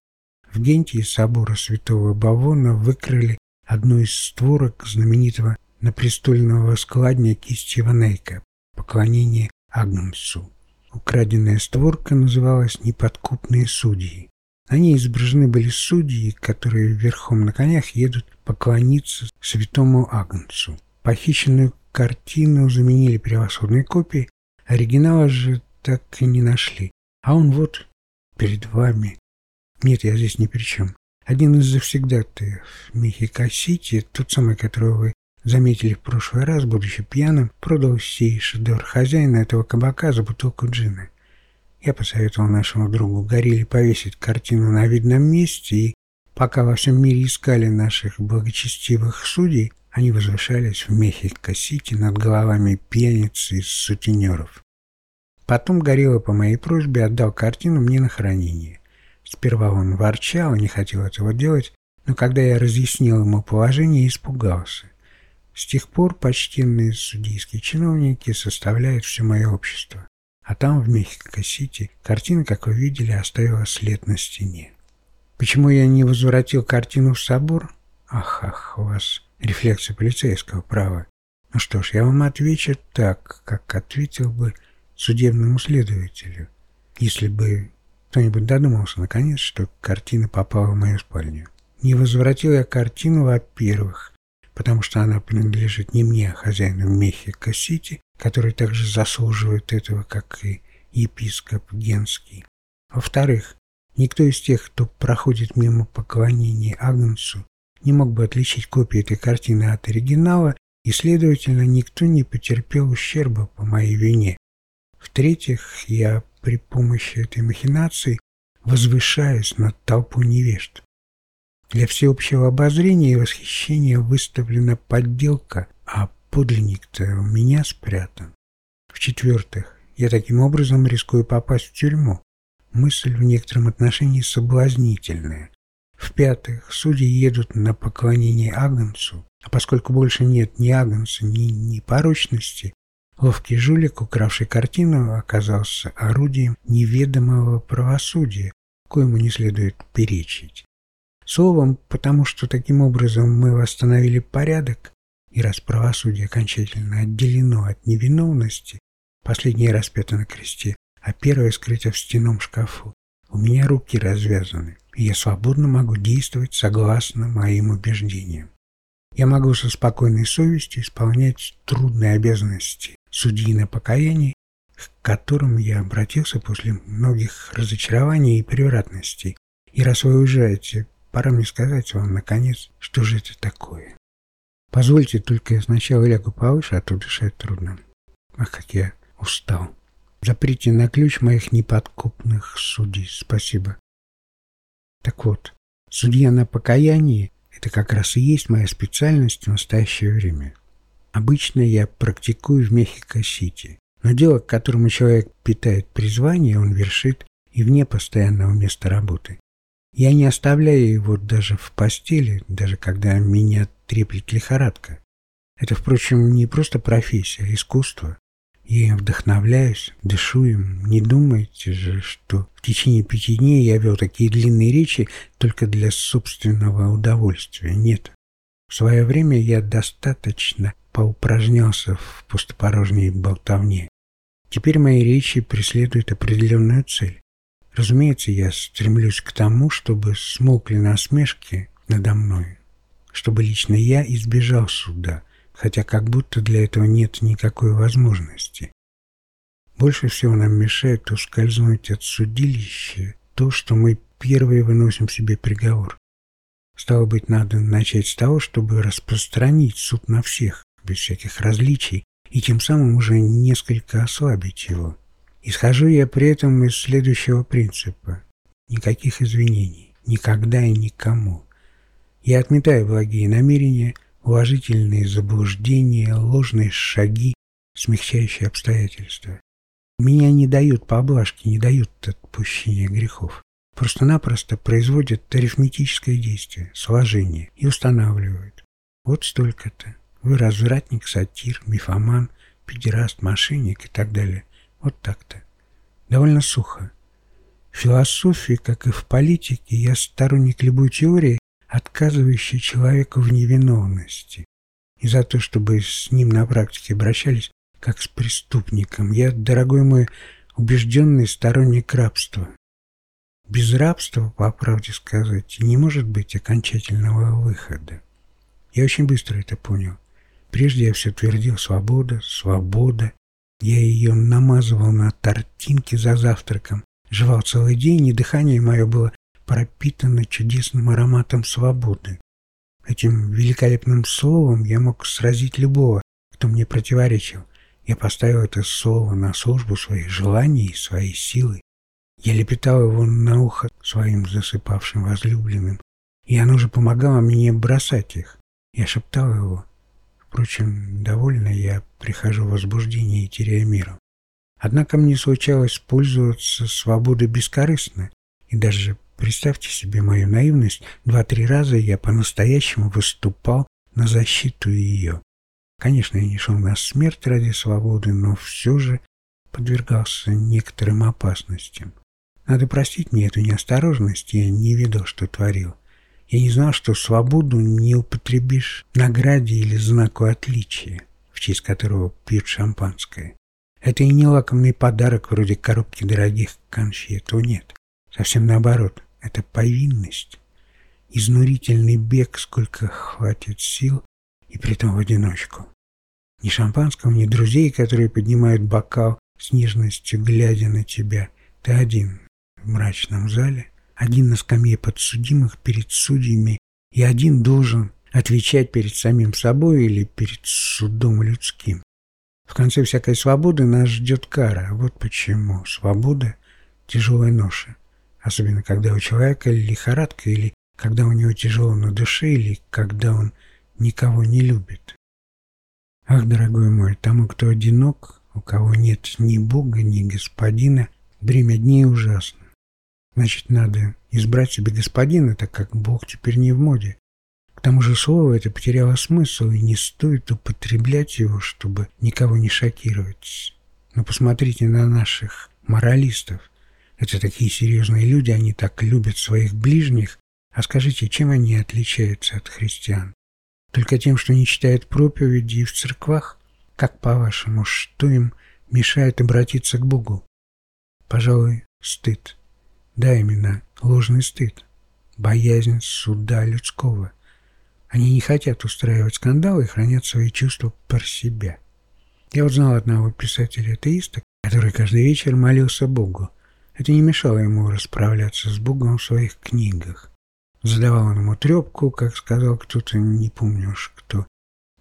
В Генте из собора Святого Бавона выкрали одну из створок знаменитого напрестольного складня кисти Ванейка «Поклонение Агнцу». Украденная створка называлась «Неподкупные судьи». На ней изображены были судьи, которые верхом на конях едут поклониться святому Агнцу. Похищенную картину заменили превосходной копией, оригинала же так и не нашли. А он вот перед вами. Нет, я здесь ни при чем. Один из завсегдатаев Мехико-Сити, тот самый, которого вы заметили в прошлый раз, будучи пьяным, продал сей шедевр хозяина этого кабака за бутылку джина. Я посоветовал нашему другу Горилле повесить картину на видном месте, и пока во всем мире искали наших благочестивых судей, они возвышались в Мехико-Сити над головами пьяниц и сутенеров. Потом Горилла по моей просьбе отдал картину мне на хранение. Сперва он ворчал, не хотел этого делать, но когда я разъяснил ему положение, испугался. С тех пор почтенные судейские чиновники составляют все мое общество. А там, в Мехико-Сити, картина, как вы видели, оставила след на стене. Почему я не возвратил картину в собор? Ах, ах, у вас рефлексы полицейского права. Ну что ж, я вам отвечу так, как ответил бы судебному следователю, если бы кто-нибудь додумался, наконец, что картина попала в мою спальню. Не возвратил я картину, во-первых, потому что она принадлежит не мне, а хозяину Мехико-Сити, который также заслуживает этого, как и епископ Генский. Во-вторых, никто из тех, кто проходит мимо поклонения Агнцу, не мог бы отличить копию этой картины от оригинала, и, следовательно, никто не потерпел ущерба по моей вине. В-третьих, я при помощи этой махинации возвышаюсь над толпой невежд. Для всеобщего обозрения и восхищения выставлена подделка, а подлинник-то у меня спрятан. В-четвертых, я таким образом рискую попасть в тюрьму. Мысль в некотором отношении соблазнительная. В-пятых, судьи едут на поклонение Агнцу, а поскольку больше нет ни Агнца, ни непорочности, ловкий жулик, укравший картину, оказался орудием неведомого правосудия, коему не следует перечить. Словом, потому что таким образом мы восстановили порядок, и раз правосудие окончательно отделено от невиновности, последнее распято на кресте, а первое скрыто в стенном шкафу, у меня руки развязаны и я свободно могу действовать согласно моим убеждениям. Я могу со спокойной совестью исполнять трудные обязанности судьи на покаянии, к которым я обратился после многих разочарований и превратностей. И раз вы уезжаете, пора мне сказать вам, наконец, что же это такое. Позвольте только я сначала лягу повыше, а то дышать трудно. Ах, как я устал. Заприте на ключ моих неподкупных судей. Спасибо. Так вот, судья на покаянии – это как раз и есть моя специальность в настоящее время. Обычно я практикую в Мехико-Сити, но дело, к которому человек питает призвание, он вершит и вне постоянного места работы. Я не оставляю его даже в постели, даже когда меня треплет лихорадка. Это, впрочем, не просто профессия, а искусство. Я им вдохновляюсь, дышу им. Не думайте же, что в течение пяти дней я вел такие длинные речи только для собственного удовольствия. Нет. В свое время я достаточно поупражнялся в пустопорожней болтовне. Теперь мои речи преследуют определенную цель. Разумеется, я стремлюсь к тому, чтобы смолкли насмешки надо мной, чтобы лично я избежал суда, хотя как будто для этого нет никакой возможности. Больше всего нам мешает ускользнуть от судилища то, что мы первые выносим себе приговор. Стало быть, надо начать с того, чтобы распространить суд на всех, без всяких различий, и тем самым уже несколько ослабить его. Исхожу я при этом из следующего принципа. Никаких извинений. Никогда и никому. Я отметаю благие намерения – уважительные заблуждения, ложные шаги, смягчающие обстоятельства. Меня не дают поблажки, не дают отпущения грехов. Просто-напросто производят арифметическое действие, сложение и устанавливают. Вот столько-то. Вы развратник, сатир, мифоман, педераст, мошенник и так далее. Вот так-то. Довольно сухо. В философии, как и в политике, я сторонник любой теории, отказывающий человеку в невиновности, и за то, чтобы с ним на практике обращались как с преступником. Я, дорогой мой, убежденный сторонник рабства. Без рабства, по правде сказать, не может быть окончательного выхода. Я очень быстро это понял. Прежде я все твердил «свобода, свобода». Я ее намазывал на тортинки за завтраком, жевал целый день, и дыхание мое было пропитана чудесным ароматом свободы. Этим великолепным словом я мог сразить любого, кто мне противоречил. Я поставил это слово на службу своих желаний и своей силы. Я лепетал его на ухо своим засыпавшим возлюбленным, и оно же помогало мне бросать их. Я шептал его. Впрочем, довольно я прихожу в возбуждение и теряю меру. Однако мне случалось пользоваться свободой бескорыстно и даже Представьте себе мою наивность, два-три раза я по-настоящему выступал на защиту ее. Конечно, я не шел на смерть ради свободы, но все же подвергался некоторым опасностям. Надо простить мне эту неосторожность, я не видел, что творил. Я не знал, что свободу не употребишь награде или знаку отличия, в честь которого пьют шампанское. Это и не лакомный подарок вроде коробки дорогих конфет, о нет. Совсем наоборот, это повинность. Изнурительный бег, сколько хватит сил, и притом в одиночку. Ни шампанского, ни друзей, которые поднимают бокал с нежностью, глядя на тебя. Ты один в мрачном зале, один на скамье подсудимых перед судьями, и один должен отвечать перед самим собой или перед судом людским. В конце всякой свободы нас ждет кара. Вот почему свобода – тяжелая ноша. Особенно, когда у человека лихорадка, или когда у него тяжело на душе, или когда он никого не любит. Ах, дорогой мой, тому, кто одинок, у кого нет ни Бога, ни Господина, бремя дней ужасно. Значит, надо избрать себе господина, так как Бог теперь не в моде. К тому же слово это потеряло смысл, и не стоит употреблять его, чтобы никого не шокировать. Но посмотрите на наших моралистов. Это такие серьезные люди, они так любят своих ближних. А скажите, чем они отличаются от христиан? Только тем, что не читают проповеди в церквах? Как по-вашему, что им мешает обратиться к Богу? Пожалуй, стыд. Да, именно ложный стыд. Боязнь суда людского. Они не хотят устраивать скандалы и хранят свои чувства про себя. Я вот знал одного писателя-атеиста, который каждый вечер молился Богу. Это не мешало ему расправляться с Богом в своих книгах. Задавал он ему трепку, как сказал кто-то, не помню уж кто.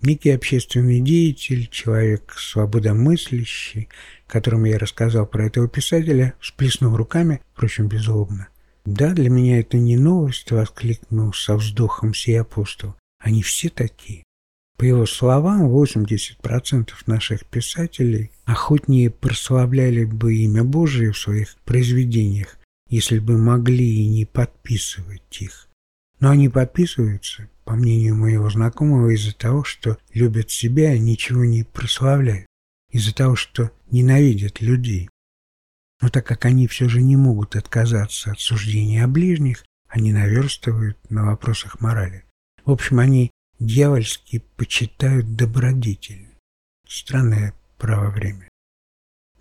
Некий общественный деятель, человек свободомыслящий, которому я рассказал про этого писателя, всплеснув руками, впрочем, беззлобно. «Да, для меня это не новость», — воскликнул со вздохом сей апостол. «Они все такие». По его словам, 80% наших писателей охотнее прославляли бы имя Божие в своих произведениях, если бы могли и не подписывать их. Но они подписываются, по мнению моего знакомого, из-за того, что любят себя и ничего не прославляют, из-за того, что ненавидят людей. Но так как они все же не могут отказаться от суждения о ближних, они наверстывают на вопросах морали. В общем, они дьявольски почитают добродетель. Странное право время.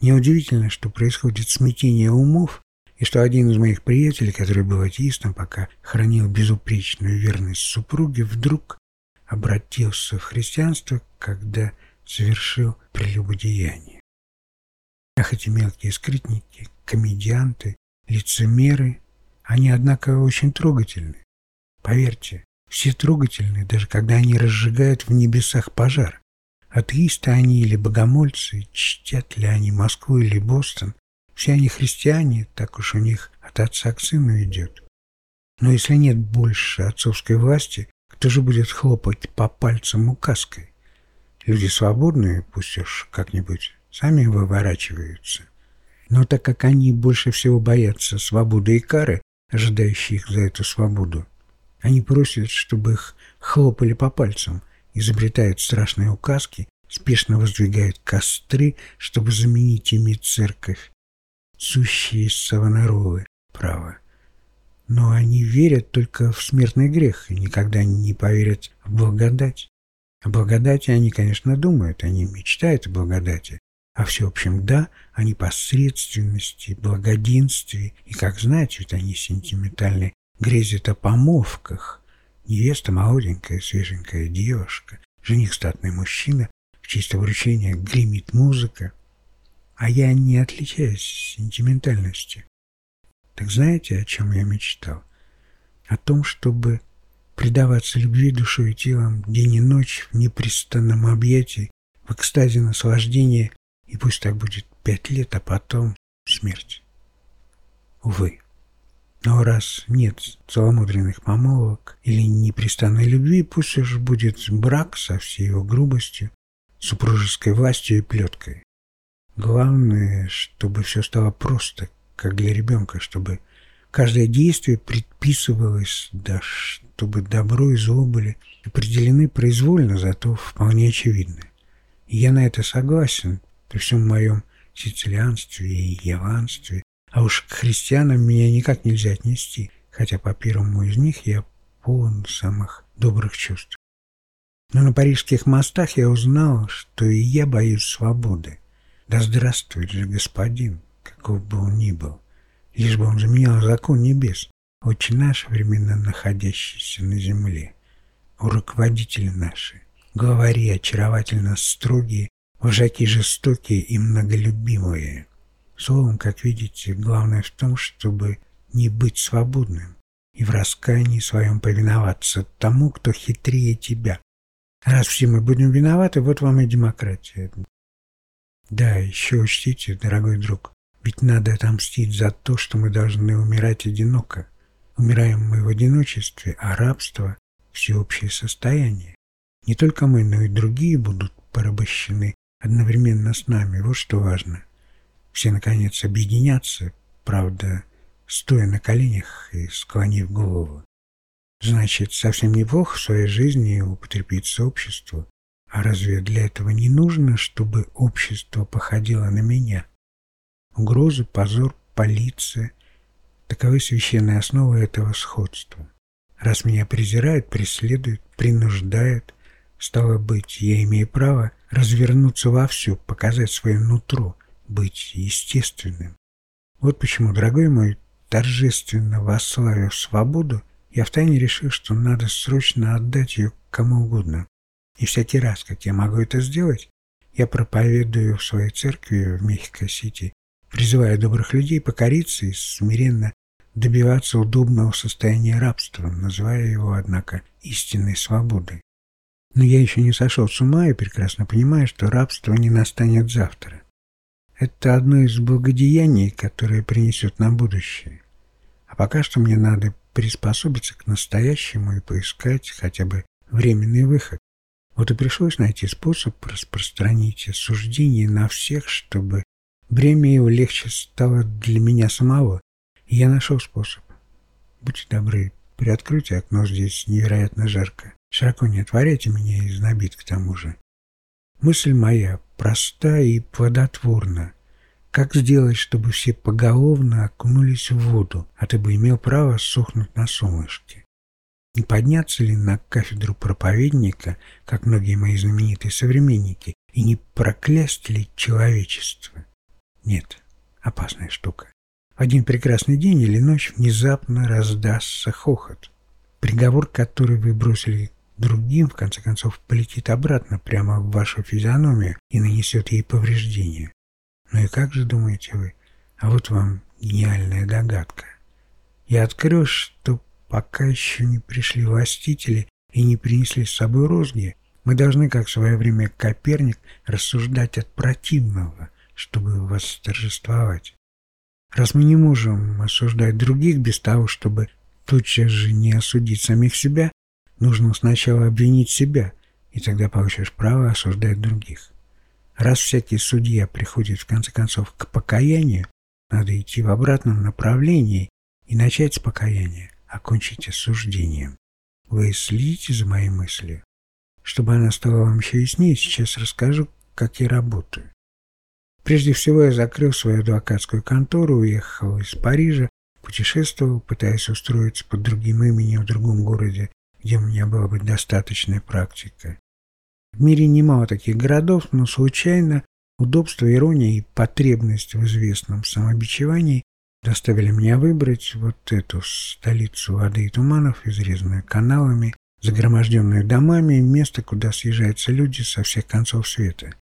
Неудивительно, что происходит смятение умов и что один из моих приятелей, который был атеистом, пока хранил безупречную верность супруге, вдруг обратился в христианство, когда совершил прелюбодеяние. Ах, эти мелкие скрытники, комедианты, лицемеры, они, однако, очень трогательны. Поверьте, все трогательны, даже когда они разжигают в небесах пожар. Атеисты они или богомольцы, чтят ли они Москву или Бостон, все они христиане, так уж у них от отца к сыну идет. Но если нет больше отцовской власти, кто же будет хлопать по пальцам указкой? Люди свободные, пусть уж как-нибудь, сами выворачиваются. Но так как они больше всего боятся свободы и кары, ожидающие их за эту свободу, они просят, чтобы их хлопали по пальцам, изобретают страшные указки, спешно воздвигают костры, чтобы заменить ими церковь, сущие савонаролы, право. Но они верят только в смертный грех и никогда не поверят в благодать. О благодати они, конечно, думают, они мечтают о благодати, о всеобщем «да», о непосредственности, благоденствии, и, как знать, ведь они сентиментальны, грезят о помолвках. Невеста молоденькая, свеженькая девушка, жених статный мужчина, в чисто вручение гремит музыка, а я не отличаюсь сентиментальностью. Так знаете, о чем я мечтал? О том, чтобы предаваться любви душой и телом день и ночь в непрестанном объятии, в экстазе наслаждения, и пусть так будет пять лет, а потом смерть. Увы. Но раз нет целомудренных помолвок или непрестанной любви, пусть уж будет брак со всей его грубостью, супружеской властью и плеткой. Главное, чтобы все стало просто, как для ребенка, чтобы каждое действие предписывалось, да чтобы добро и зло были определены произвольно, зато вполне очевидны. И я на это согласен при всем моем сицилианстве и яванстве. А уж к христианам меня никак нельзя отнести, хотя по первому из них я полон самых добрых чувств. Но на парижских мостах я узнал, что и я боюсь свободы. Да здравствует же господин, каков бы он ни был, лишь бы он заменял закон небес, очень наш временно находящийся на земле. О руководители наши, главари очаровательно строгие, вожаки жестокие и многолюбимые. Словом, как видите, главное в том, чтобы не быть свободным и в раскаянии своем повиноваться тому, кто хитрее тебя. Раз все мы будем виноваты, вот вам и демократия. Да, еще учтите, дорогой друг, ведь надо отомстить за то, что мы должны умирать одиноко. Умираем мы в одиночестве, а рабство – всеобщее состояние. Не только мы, но и другие будут порабощены одновременно с нами. Вот что важно. Все, наконец, объединятся, правда, стоя на коленях и склонив голову. Значит, совсем неплохо в своей жизни употребить сообщество. А разве для этого не нужно, чтобы общество походило на меня? Угрозы, позор, полиция – таковы священные основы этого сходства. Раз меня презирают, преследуют, принуждают, стало быть, я имею право развернуться вовсю, показать свое нутро, быть естественным. Вот почему, дорогой мой, торжественно восславив свободу, я втайне решил, что надо срочно отдать ее кому угодно. И всякий раз, как я могу это сделать, я проповедую в своей церкви в Мехико-Сити, призывая добрых людей покориться и смиренно добиваться удобного состояния рабства, называя его, однако, истинной свободой. Но я еще не сошел с ума и прекрасно понимаю, что рабство не настанет завтра. Это одно из благодеяний, которое принесет нам будущее. А пока что мне надо приспособиться к настоящему и поискать хотя бы временный выход. Вот и пришлось найти способ распространить осуждение на всех, чтобы бремя его легче стало для меня самого. И я нашел способ. Будьте добры, приоткройте окно, здесь невероятно жарко. Широко не отворяйте меня из набит к тому же. Мысль моя проста и плодотворна. Как сделать, чтобы все поголовно окунулись в воду, а ты бы имел право сохнуть на солнышке? Не подняться ли на кафедру проповедника, как многие мои знаменитые современники, и не проклясть ли человечество? Нет, опасная штука. Один прекрасный день или ночь внезапно раздастся хохот. Приговор, который вы бросили другим, в конце концов, полетит обратно прямо в вашу физиономию и нанесет ей повреждения. Ну и как же думаете вы? А вот вам гениальная догадка. Я открыл, что пока еще не пришли властители и не принесли с собой розги, мы должны, как в свое время Коперник, рассуждать от противного, чтобы восторжествовать. Раз мы не можем осуждать других без того, чтобы тотчас же не осудить самих себя, нужно сначала обвинить себя, и тогда получишь право осуждать других. Раз всякий судья приходит в конце концов к покаянию, надо идти в обратном направлении и начать с покаяния, окончить осуждением. Вы следите за моей мыслью? Чтобы она стала вам еще яснее, сейчас расскажу, как я работаю. Прежде всего я закрыл свою адвокатскую контору, уехал из Парижа, путешествовал, пытаясь устроиться под другим именем в другом городе, где у меня была бы достаточная практика. В мире немало таких городов, но случайно удобство, ирония и потребность в известном самобичевании заставили меня выбрать вот эту столицу воды и туманов, изрезанную каналами, загроможденную домами, место, куда съезжаются люди со всех концов света.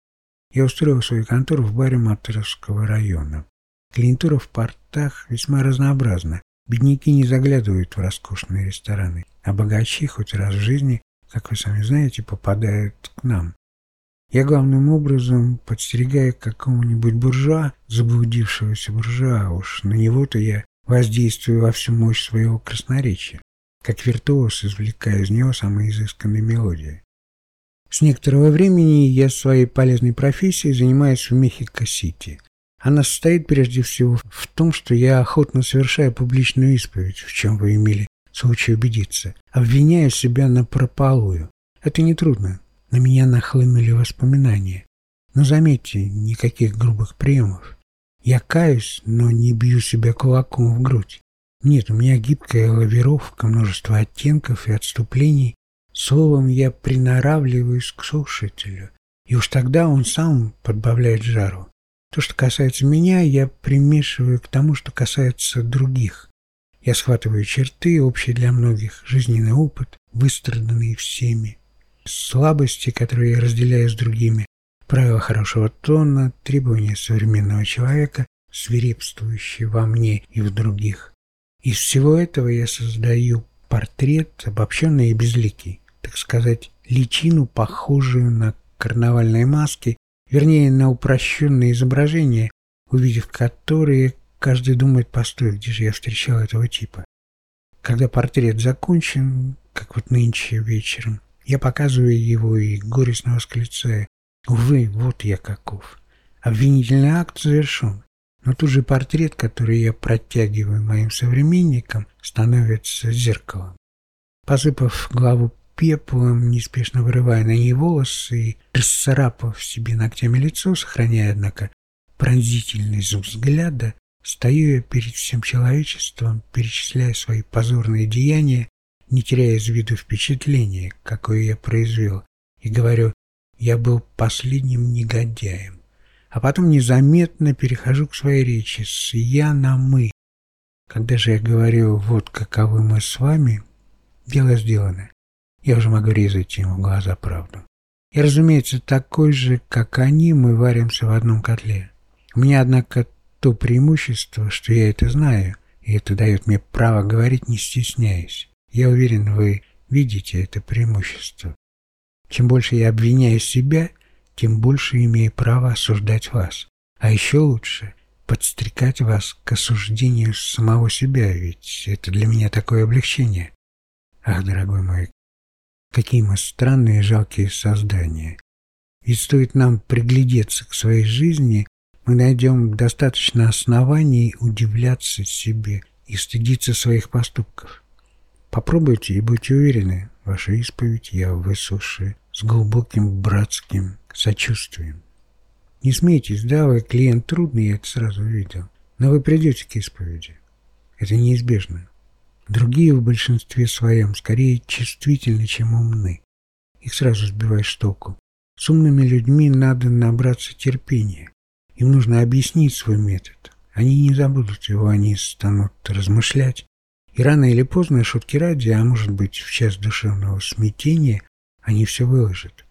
Я устроил свою контору в баре Матеровского района. Клиентура в портах весьма разнообразна. Бедняки не заглядывают в роскошные рестораны, а богачи хоть раз в жизни как вы сами знаете, попадают к нам. Я главным образом подстерегаю какого-нибудь буржуа, заблудившегося буржуа, уж на него-то я воздействую во всю мощь своего красноречия, как виртуоз извлекая из него самые изысканные мелодии. С некоторого времени я своей полезной профессией занимаюсь в Мехико-Сити. Она состоит прежде всего в том, что я охотно совершаю публичную исповедь, в чем вы имели случай убедиться, обвиняю себя на прополую. Это нетрудно. На меня нахлынули воспоминания. Но заметьте, никаких грубых приемов. Я каюсь, но не бью себя кулаком в грудь. Нет, у меня гибкая лавировка, множество оттенков и отступлений. Словом, я приноравливаюсь к слушателю. И уж тогда он сам подбавляет жару. То, что касается меня, я примешиваю к тому, что касается других. Я схватываю черты, общие для многих, жизненный опыт, выстраданный всеми, слабости, которые я разделяю с другими, правила хорошего тона, требования современного человека, свирепствующие во мне и в других. Из всего этого я создаю портрет, обобщенный и безликий, так сказать, личину, похожую на карнавальные маски, вернее, на упрощенные изображения, увидев которые, каждый думает, постой, где же я встречал этого типа. Когда портрет закончен, как вот нынче вечером, я показываю его и горестно восклицаю. Увы, вот я каков. Обвинительный акт завершен. Но тут же портрет, который я протягиваю моим современникам, становится зеркалом. Посыпав главу пеплом, неспешно вырывая на ней волосы и расцарапав себе ногтями лицо, сохраняя, однако, пронзительность взгляда, стою я перед всем человечеством, перечисляя свои позорные деяния, не теряя из виду впечатления, какое я произвел, и говорю, я был последним негодяем а потом незаметно перехожу к своей речи с «я» на «мы». Когда же я говорю «вот каковы мы с вами», дело сделано. Я уже могу резать им в глаза правду. И, разумеется, такой же, как они, мы варимся в одном котле. У меня, однако, то преимущество, что я это знаю, и это дает мне право говорить, не стесняясь. Я уверен, вы видите это преимущество. Чем больше я обвиняю себя – тем больше имею право осуждать вас. А еще лучше подстрекать вас к осуждению самого себя, ведь это для меня такое облегчение. Ах, дорогой мой, какие мы странные и жалкие создания. Ведь стоит нам приглядеться к своей жизни, мы найдем достаточно оснований удивляться себе и стыдиться своих поступков. Попробуйте и будьте уверены, ваша исповедь я выслушаю с глубоким братским сочувствием. Не смейтесь, да, вы клиент трудный, я это сразу видел, но вы придете к исповеди. Это неизбежно. Другие в большинстве своем скорее чувствительны, чем умны. Их сразу сбиваешь с толку. С умными людьми надо набраться терпения. Им нужно объяснить свой метод. Они не забудут его, они станут размышлять. И рано или поздно, шутки ради, а может быть в час душевного смятения, они все выложат.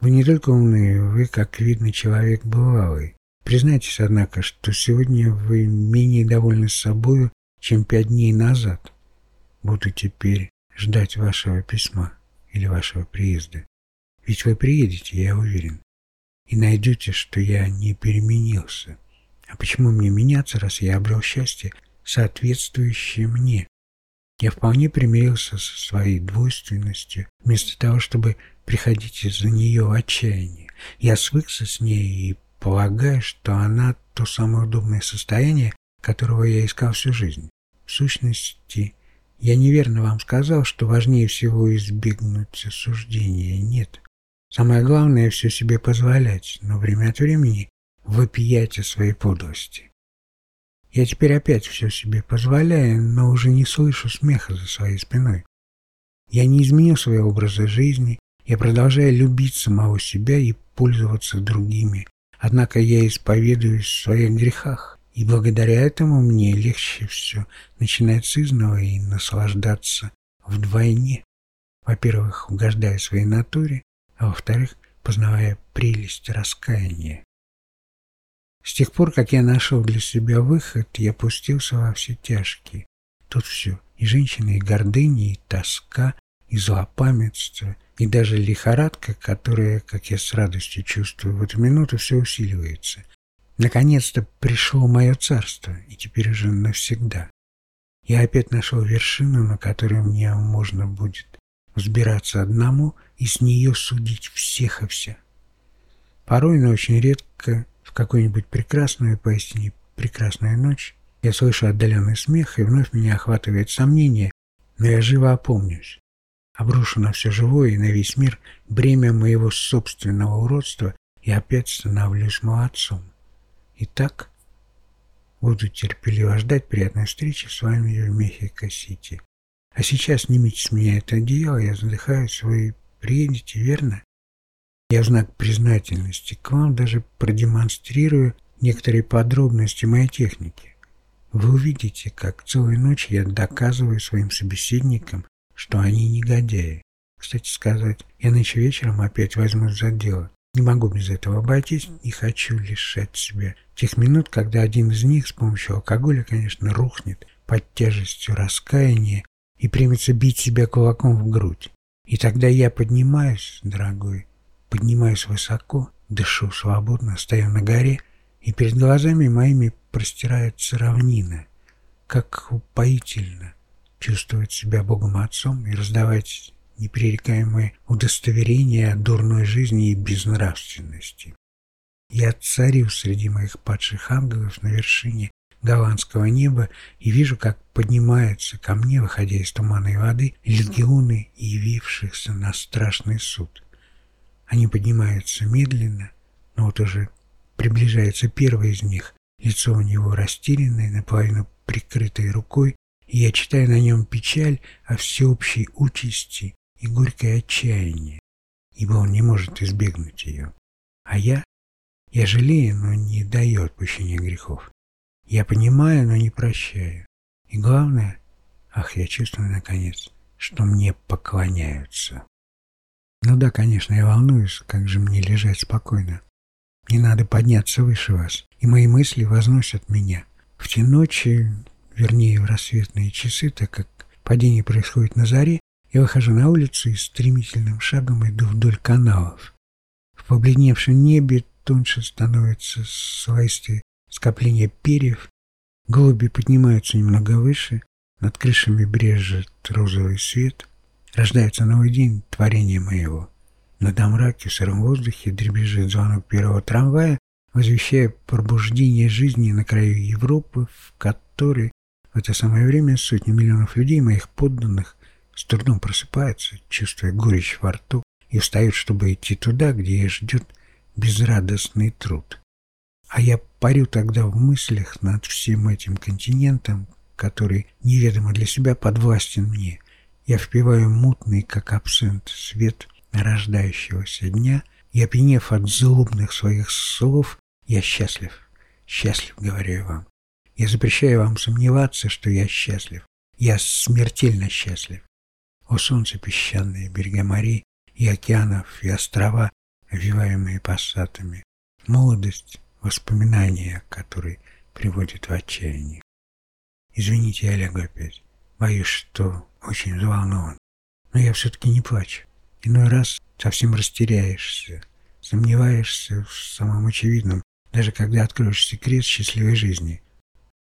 Вы не только умный, вы, как видно, человек бывалый. Признайтесь, однако, что сегодня вы менее довольны собою, чем пять дней назад. Буду теперь ждать вашего письма или вашего приезда. Ведь вы приедете, я уверен, и найдете, что я не переменился. А почему мне меняться, раз я обрел счастье, соответствующее мне? Я вполне примирился со своей двойственностью, вместо того, чтобы приходить из-за нее в отчаяние. Я свыкся с ней и полагаю, что она то самое удобное состояние, которого я искал всю жизнь. В сущности, я неверно вам сказал, что важнее всего избегнуть осуждения. Нет. Самое главное – все себе позволять, но время от времени вопиять о своей подлости. Я теперь опять все себе позволяю, но уже не слышу смеха за своей спиной. Я не изменил своего образа жизни, я продолжаю любить самого себя и пользоваться другими. Однако я исповедуюсь в своих грехах, и благодаря этому мне легче все начинать с изного и наслаждаться вдвойне. Во-первых, угождая своей натуре, а во-вторых, познавая прелесть раскаяния. С тех пор, как я нашел для себя выход, я пустился во все тяжкие. Тут все, и женщины, и гордыни, и тоска, и злопамятство, и даже лихорадка, которая, как я с радостью чувствую, в эту минуту все усиливается. Наконец-то пришло мое царство, и теперь уже навсегда. Я опять нашел вершину, на которой мне можно будет взбираться одному и с нее судить всех и вся. Порой, но очень редко, какую-нибудь прекрасную, поистине прекрасную ночь, я слышу отдаленный смех, и вновь меня охватывает сомнение, но я живо опомнюсь обрушу на все живое и на весь мир бремя моего собственного уродства и опять становлюсь молодцом. Итак, буду терпеливо ждать приятной встречи с вами в Мехико-Сити. А сейчас снимите с меня это одеяло, я задыхаюсь, вы приедете, верно? Я знак признательности к вам даже продемонстрирую некоторые подробности моей техники. Вы увидите, как целую ночь я доказываю своим собеседникам, что они негодяи. Кстати сказать, я нынче вечером опять возьмусь за дело. Не могу без этого обойтись, не хочу лишать себя тех минут, когда один из них с помощью алкоголя, конечно, рухнет под тяжестью раскаяния и примется бить себя кулаком в грудь. И тогда я поднимаюсь, дорогой, поднимаюсь высоко, дышу свободно, стою на горе, и перед глазами моими простирается равнина, как упоительно чувствовать себя Богом Отцом и раздавать непререкаемое удостоверение о дурной жизни и безнравственности. Я царю среди моих падших ангелов на вершине голландского неба и вижу, как поднимаются ко мне, выходя из туманной воды, легионы, явившихся на страшный суд. Они поднимаются медленно, но вот уже приближается первый из них. Лицо у него растерянное, наполовину прикрытой рукой, и я читаю на нем печаль о всеобщей участи и горькое отчаяние, ибо он не может избегнуть ее. А я? Я жалею, но не даю отпущения грехов. Я понимаю, но не прощаю. И главное, ах, я чувствую, наконец, что мне поклоняются. Ну да, конечно, я волнуюсь, как же мне лежать спокойно. Мне надо подняться выше вас, и мои мысли возносят меня. В те ночи, вернее, в рассветные часы, так как падение происходит на заре, я выхожу на улицу и стремительным шагом иду вдоль каналов. В побледневшем небе тоньше становятся слоистые скопление перьев, голуби поднимаются немного выше, над крышами брежет розовый свет, рождается новый день творения моего. На домраке в сыром воздухе дребезжит звонок первого трамвая, возвещая пробуждение жизни на краю Европы, в которой в это самое время сотни миллионов людей, моих подданных, с трудом просыпаются, чувствуя горечь во рту, и встают, чтобы идти туда, где их ждет безрадостный труд. А я парю тогда в мыслях над всем этим континентом, который неведомо для себя подвластен мне. Я впиваю мутный, как абсент, свет рождающегося дня, и, опьянев от злобных своих слов, я счастлив. Счастлив, говорю я вам. Я запрещаю вам сомневаться, что я счастлив. Я смертельно счастлив. О солнце песчаные, берега морей и океанов, и острова, овиваемые пассатами. Молодость, воспоминания, которые приводят в отчаяние. Извините, Олег, опять. Боюсь, что очень взволнован. Но я все-таки не плачу. Иной раз совсем растеряешься, сомневаешься в самом очевидном, даже когда откроешь секрет счастливой жизни.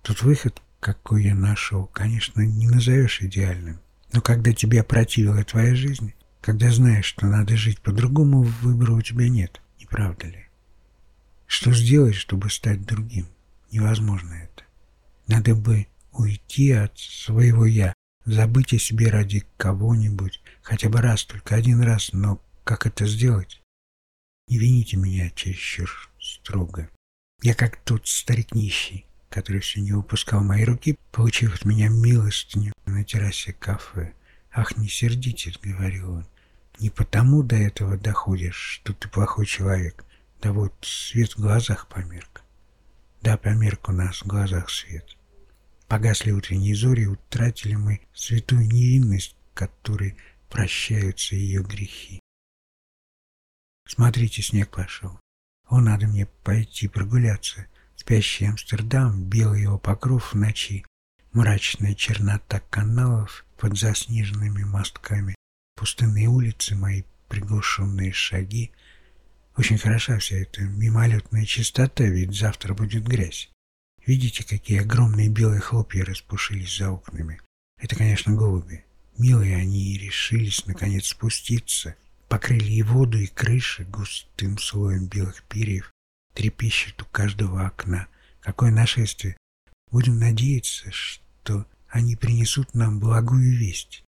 Тут выход, какой я нашел, конечно, не назовешь идеальным. Но когда тебе противила твоя жизнь, когда знаешь, что надо жить по-другому, выбора у тебя нет, не правда ли? Что сделать, чтобы стать другим? Невозможно это. Надо бы уйти от своего «я», забыть о себе ради кого-нибудь, хотя бы раз, только один раз, но как это сделать? Не вините меня чересчур строго. Я как тот старик нищий, который все не выпускал мои руки, получив от меня милостыню на террасе кафе. «Ах, не сердитесь», — говорил он, — «не потому до этого доходишь, что ты плохой человек, да вот свет в глазах померк. Да, померк у нас в глазах свет. Погасли утренние зори, утратили мы святую невинность, которой прощаются ее грехи. Смотрите, снег пошел. О, надо мне пойти прогуляться. Спящий Амстердам, белый его покров в ночи, мрачная чернота каналов под заснеженными мостками, пустынные улицы, мои приглушенные шаги — очень хороша вся эта мимолетная чистота, ведь завтра будет грязь. Видите, какие огромные белые хлопья распушились за окнами? Это, конечно, голуби. Милые они и решились, наконец, спуститься. Покрыли и воду, и крыши густым слоем белых перьев. Трепещет у каждого окна. Какое нашествие! Будем надеяться, что они принесут нам благую весть.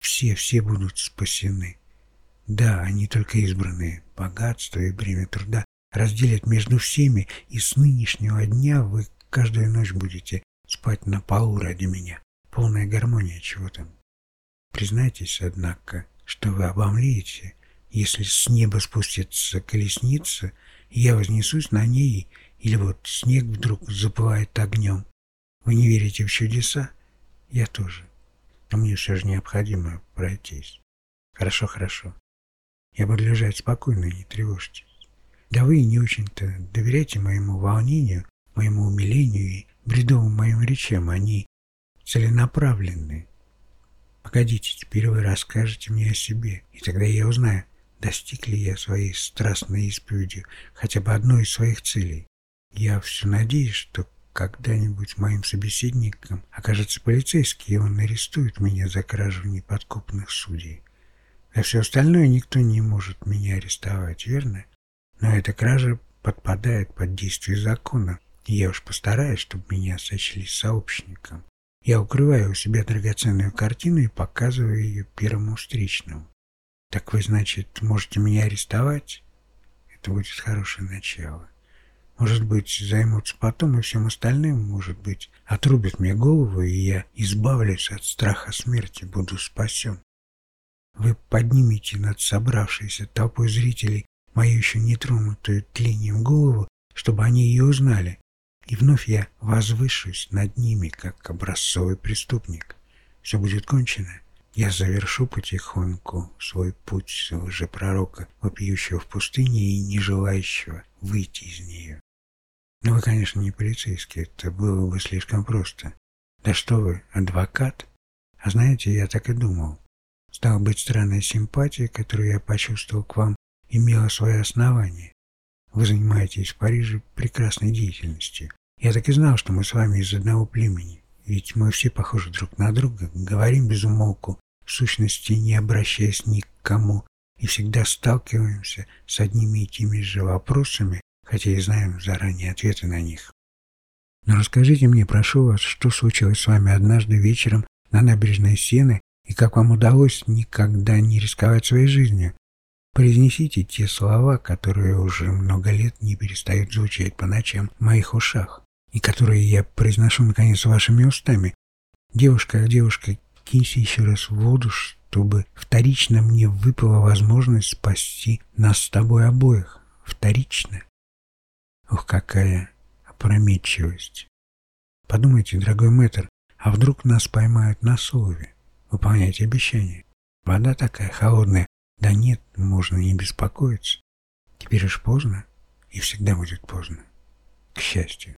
Все, все будут спасены. Да, они только избранные. Богатство и бремя труда разделят между всеми, и с нынешнего дня вы каждую ночь будете спать на полу ради меня. Полная гармония чего там. Признайтесь, однако, что вы обомлеете, если с неба спустится колесница, и я вознесусь на ней, или вот снег вдруг запылает огнем. Вы не верите в чудеса? Я тоже. Но мне все же необходимо пройтись. Хорошо, хорошо. Я буду лежать спокойно, не тревожьтесь. Да вы не очень-то доверяйте моему волнению, моему умилению и бредовым моим речам. Они целенаправленны. Погодите, теперь вы расскажете мне о себе, и тогда я узнаю, достиг ли я своей страстной исповедью хотя бы одной из своих целей. Я все надеюсь, что когда-нибудь моим собеседником окажется полицейский, и он арестует меня за кражу неподкупных судей. А все остальное никто не может меня арестовать, верно? Но эта кража подпадает под действие закона, и я уж постараюсь, чтобы меня сочли сообщником. Я укрываю у себя драгоценную картину и показываю ее первому встречному. Так вы, значит, можете меня арестовать? Это будет хорошее начало. Может быть, займутся потом и всем остальным, может быть, отрубят мне голову, и я избавлюсь от страха смерти, буду спасен. Вы поднимете над собравшейся толпой зрителей мою еще нетронутую тлением голову, чтобы они ее узнали, и вновь я возвышусь над ними, как образцовый преступник. Все будет кончено. Я завершу потихоньку свой путь лжепророка, вопиющего в пустыне и не желающего выйти из нее. Но вы, конечно, не полицейский, это было бы слишком просто. Да что вы, адвокат? А знаете, я так и думал. Стало быть, странная симпатия, которую я почувствовал к вам, имела свое основание. Вы занимаетесь в Париже прекрасной деятельностью. Я так и знал, что мы с вами из одного племени. Ведь мы все похожи друг на друга, говорим без умолку, в сущности не обращаясь ни к кому, и всегда сталкиваемся с одними и теми же вопросами, хотя и знаем заранее ответы на них. Но расскажите мне, прошу вас, что случилось с вами однажды вечером на набережной Сены и как вам удалось никогда не рисковать своей жизнью. Произнесите те слова, которые уже много лет не перестают звучать по ночам в моих ушах, и которые я произношу, наконец, вашими устами. Девушка, девушка, кинься еще раз в воду, чтобы вторично мне выпала возможность спасти нас с тобой обоих. Вторично. Ох, какая опрометчивость. Подумайте, дорогой мэтр, а вдруг нас поймают на слове? Выполняйте обещание. Вода такая холодная. Да нет, можно не беспокоиться. Теперь уж поздно, и всегда будет поздно. К счастью.